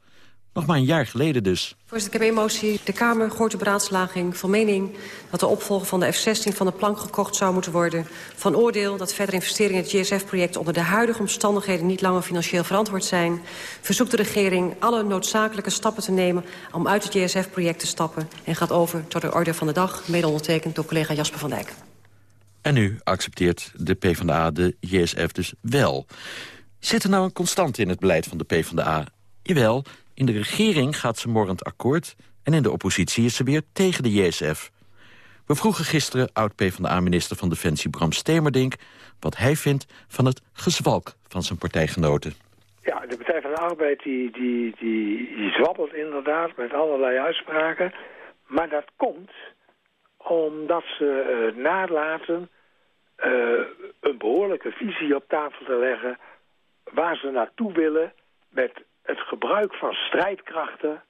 Nog maar een jaar geleden dus. Voorzitter, ik heb één motie. De Kamer hoort de beraadslaging van mening... dat de opvolger van de F-16 van de plank gekocht zou moeten worden. Van oordeel dat verdere investeringen in het JSF-project... onder de huidige omstandigheden niet langer financieel verantwoord zijn. Verzoekt de regering alle noodzakelijke stappen te nemen... om uit het JSF-project te stappen. En gaat over tot de orde van de dag, mede ondertekend door collega Jasper van Dijk. En nu accepteert de PvdA de JSF dus wel. Zit er nou een constante in het beleid van de PvdA? Jawel, in de regering gaat ze morrend akkoord... en in de oppositie is ze weer tegen de JSF. We vroegen gisteren oud-PVDA-minister van Defensie Bram Stemerdink... wat hij vindt van het gezwalk van zijn partijgenoten. Ja, de Partij van de Arbeid die, die, die, zwabbelt inderdaad met allerlei uitspraken. Maar dat komt omdat ze uh, nalaten uh, een behoorlijke visie op tafel te leggen... waar ze naartoe willen met het gebruik van strijdkrachten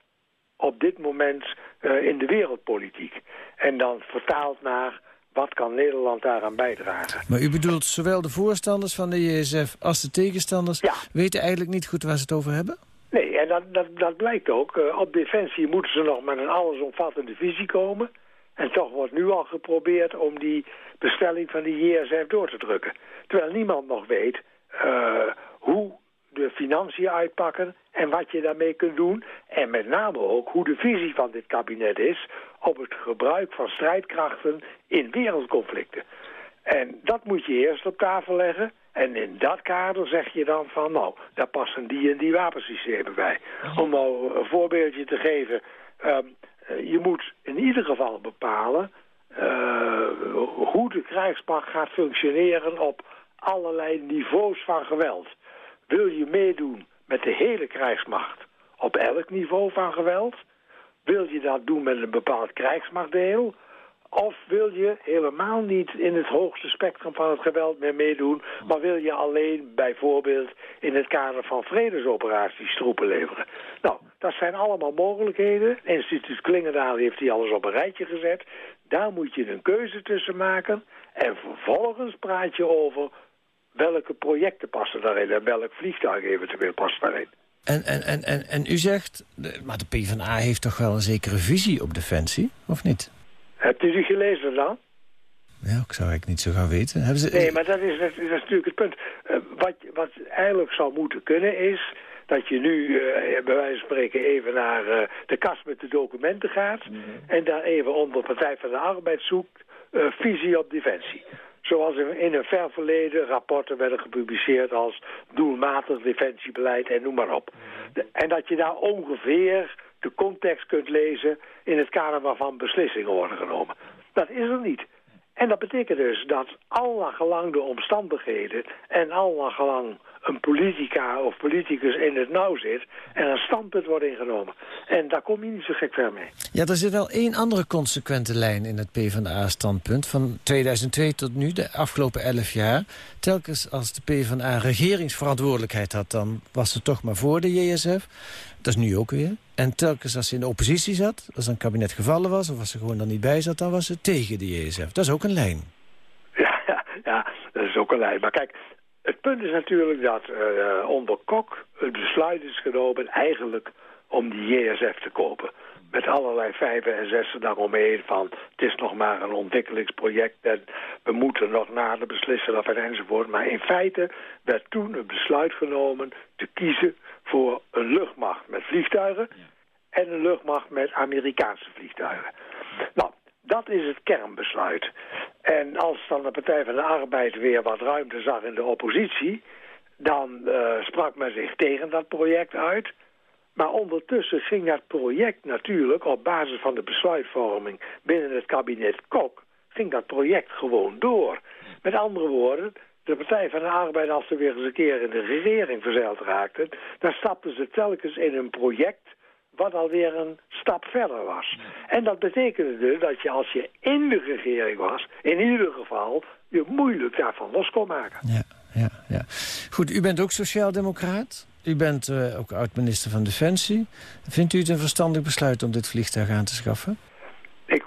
op dit moment uh, in de wereldpolitiek. En dan vertaald naar wat kan Nederland daaraan bijdragen. Maar u bedoelt zowel de voorstanders van de JSF als de tegenstanders... Ja. weten eigenlijk niet goed waar ze het over hebben? Nee, en dat, dat, dat blijkt ook. Uh, op defensie moeten ze nog met een allesomvattende visie komen. En toch wordt nu al geprobeerd om die bestelling van die JSF door te drukken. Terwijl niemand nog weet uh, hoe de financiën uitpakken en wat je daarmee kunt doen. En met name ook hoe de visie van dit kabinet is op het gebruik van strijdkrachten in wereldconflicten. En dat moet je eerst op tafel leggen. En in dat kader zeg je dan van, nou, daar passen die en die wapensystemen bij. Om nou een voorbeeldje te geven, um, je moet in ieder geval bepalen uh, hoe de krijgsmacht gaat functioneren op allerlei niveaus van geweld. Wil je meedoen met de hele krijgsmacht op elk niveau van geweld? Wil je dat doen met een bepaald krijgsmachtdeel? Of wil je helemaal niet in het hoogste spectrum van het geweld meer meedoen... maar wil je alleen bijvoorbeeld in het kader van vredesoperaties troepen leveren? Nou, dat zijn allemaal mogelijkheden. Instituut Klingendaal heeft die alles op een rijtje gezet. Daar moet je een keuze tussen maken. En vervolgens praat je over welke projecten passen daarin en welk vliegtuig eventueel past daarin. En, en, en, en, en u zegt, maar de PvdA heeft toch wel een zekere visie op defensie, of niet? Hebt u die gelezen dan? Ja, ik zou eigenlijk niet zo gaan weten. Hebben ze... Nee, maar dat is, dat is, natuurlijk het punt. Uh, wat, wat eigenlijk zou moeten kunnen is dat je nu uh, bij wijze van spreken even naar uh, de kast met de documenten gaat... Mm -hmm. en daar even onder Partij van de Arbeid zoekt visie op defensie. Zoals in een ver verleden rapporten werden gepubliceerd als doelmatig defensiebeleid en noem maar op. En dat je daar ongeveer de context kunt lezen in het kader waarvan beslissingen worden genomen. Dat is er niet. En dat betekent dus dat al gelang de omstandigheden en al gelang een politica of politicus in het nauw zit... en een standpunt wordt ingenomen. En daar kom je niet zo gek ver mee. Ja, er zit wel één andere consequente lijn in het PvdA-standpunt. Van 2002 tot nu, de afgelopen elf jaar. Telkens als de PvdA regeringsverantwoordelijkheid had... dan was ze toch maar voor de JSF. Dat is nu ook weer. En telkens als ze in de oppositie zat, als een kabinet gevallen was... of als ze gewoon er niet bij zat, dan was ze tegen de JSF. Dat is ook een lijn. Ja, ja, ja dat is ook een lijn. Maar kijk, het punt is natuurlijk dat uh, onder Kok het besluit is genomen eigenlijk om die JSF te kopen. Met allerlei vijven en zessen daaromheen van het is nog maar een ontwikkelingsproject en we moeten nog nader beslissen of enzovoort. Maar in feite werd toen een besluit genomen te kiezen voor een luchtmacht met vliegtuigen en een luchtmacht met Amerikaanse vliegtuigen. Nou, dat is het kernbesluit. En als dan de Partij van de Arbeid weer wat ruimte zag in de oppositie... dan uh, sprak men zich tegen dat project uit. Maar ondertussen ging dat project natuurlijk op basis van de besluitvorming... binnen het kabinet Kok, ging dat project gewoon door. Met andere woorden, de Partij van de Arbeid, als ze weer eens een keer in de regering verzeild raakten... dan stapten ze telkens in een project wat alweer een stap verder was. En dat betekende dus dat je als je in de regering was, in ieder geval, je moeilijk daarvan los kon maken. Ja, ja, ja. Goed, u bent ook sociaaldemocraat. U bent uh, ook oud-minister van Defensie. Vindt u het een verstandig besluit om dit vliegtuig aan te schaffen?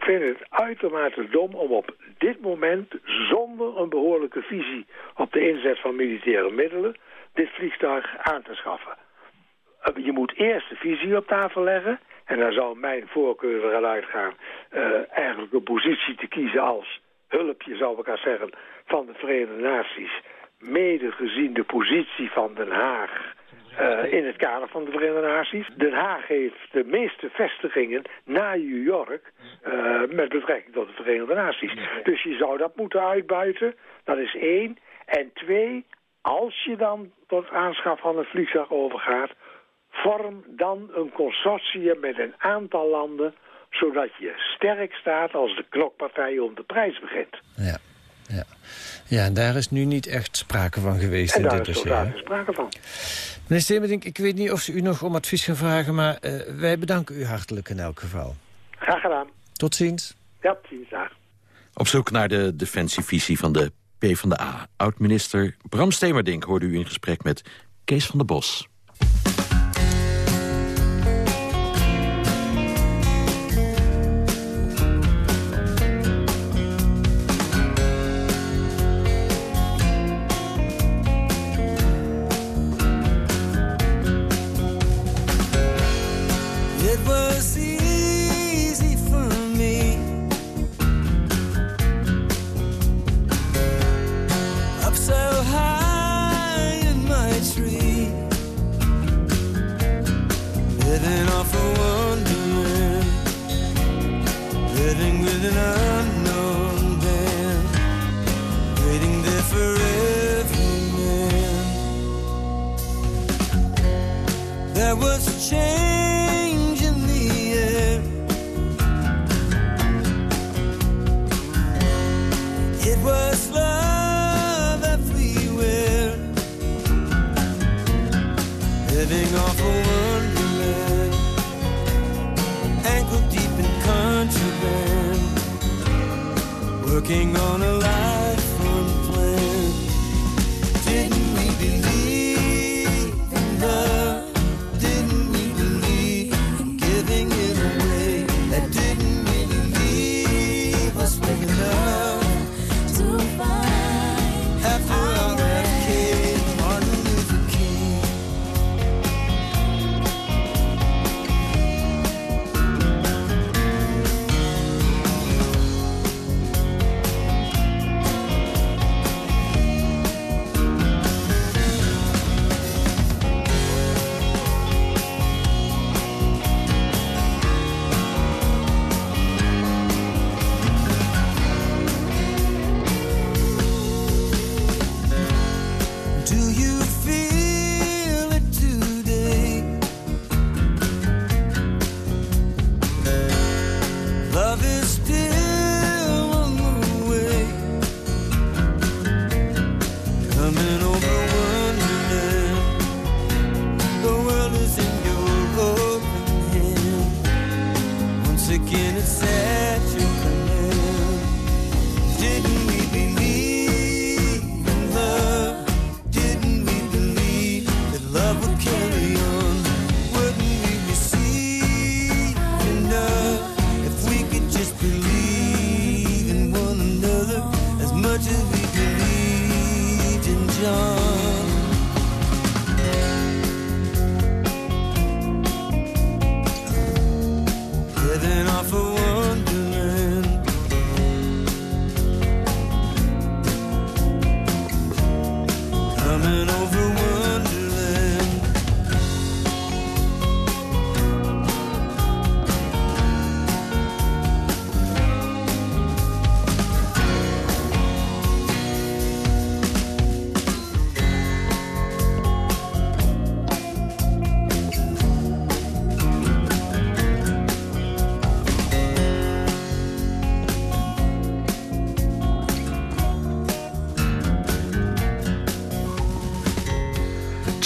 Vind het uitermate dom om op dit moment, zonder een behoorlijke visie op de inzet van militaire middelen, dit vliegtuig aan te schaffen. Eh, je moet eerst de visie op tafel leggen. En dan zou mijn voorkeur eruit uitgaan uh, eigenlijk een positie te kiezen als hulpje, zou ik haar zeggen, van de Verenigde Naties. Mede gezien de positie van Den Haag uh, in het kader van de Verenigde Naties. Den Haag heeft de meeste vestigingen na New York uh, met betrekking tot de Verenigde Naties. Dus je zou dat moeten uitbuiten. Dat is één. En twee, als je dan tot aanschaf van een vliegtuig overgaat Vorm dan een consortium met een aantal landen... zodat je sterk staat als de knokpartij om de prijs begint. Ja, ja. ja en daar is nu niet echt sprake van geweest en in dit dossier. daar is sprake van. Meneer Steenberdink, ik weet niet of ze u nog om advies gaan vragen... maar uh, wij bedanken u hartelijk in elk geval. Graag gedaan. Tot ziens. Ja, tot ziens. Dag. Op zoek naar de defensievisie van de PvdA. Oud-minister Bram Stemerdink hoorde u in gesprek met Kees van der Bos.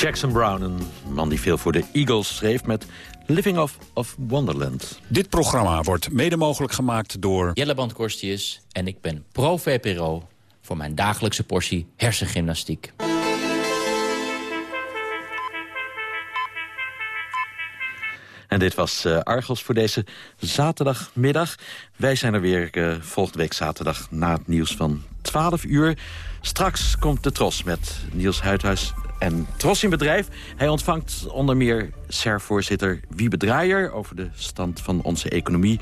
Jackson Brown, een man die veel voor de Eagles schreef... met Living Off of Wonderland. Dit programma wordt mede mogelijk gemaakt door... Jelle Bandkorstius en ik ben pro-VPRO voor mijn dagelijkse portie hersengymnastiek. En dit was eh, Argos voor deze zaterdagmiddag. Wij zijn er weer eh, volgende week zaterdag na het nieuws van 12 uur. Straks komt de Tros met Niels Huidhuis en Tros in bedrijf. Hij ontvangt onder meer SER-voorzitter Wiebe Draaier... over de stand van onze economie.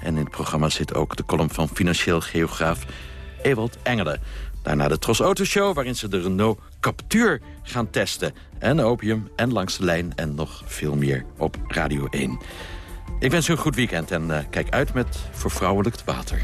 En in het programma zit ook de column van financieel geograaf Ewald Engelen. Daarna de Tros Autoshow, waarin ze de Renault Captur gaan testen. En opium en langs de lijn en nog veel meer op Radio 1. Ik wens u een goed weekend en uh, kijk uit met vervrouwelijkt water.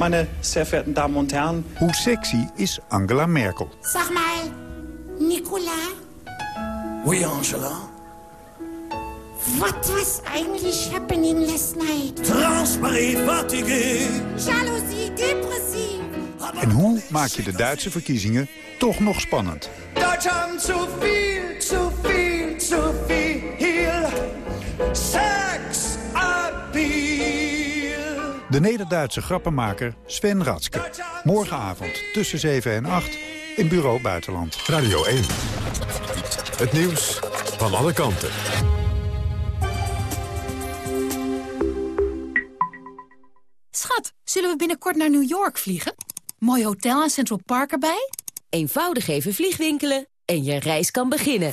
Meine sehr verehrten Damen und Herren. Hoe sexy is Angela Merkel? Sag mal, Nicola, Oui, Angela. what was eigentlich happening last night? Transpareet, fatigué. Jalousie, depressief. En hoe maak je de Duitse verkiezingen toch nog spannend? Deutschland zu viel, zu De Neder-Duitse grappenmaker Sven Ratske. Morgenavond tussen 7 en 8 in Bureau Buitenland. Radio 1. Het nieuws van alle kanten. Schat, zullen we binnenkort naar New York vliegen? Mooi hotel en Central Park erbij? Eenvoudig even vliegwinkelen en je reis kan beginnen.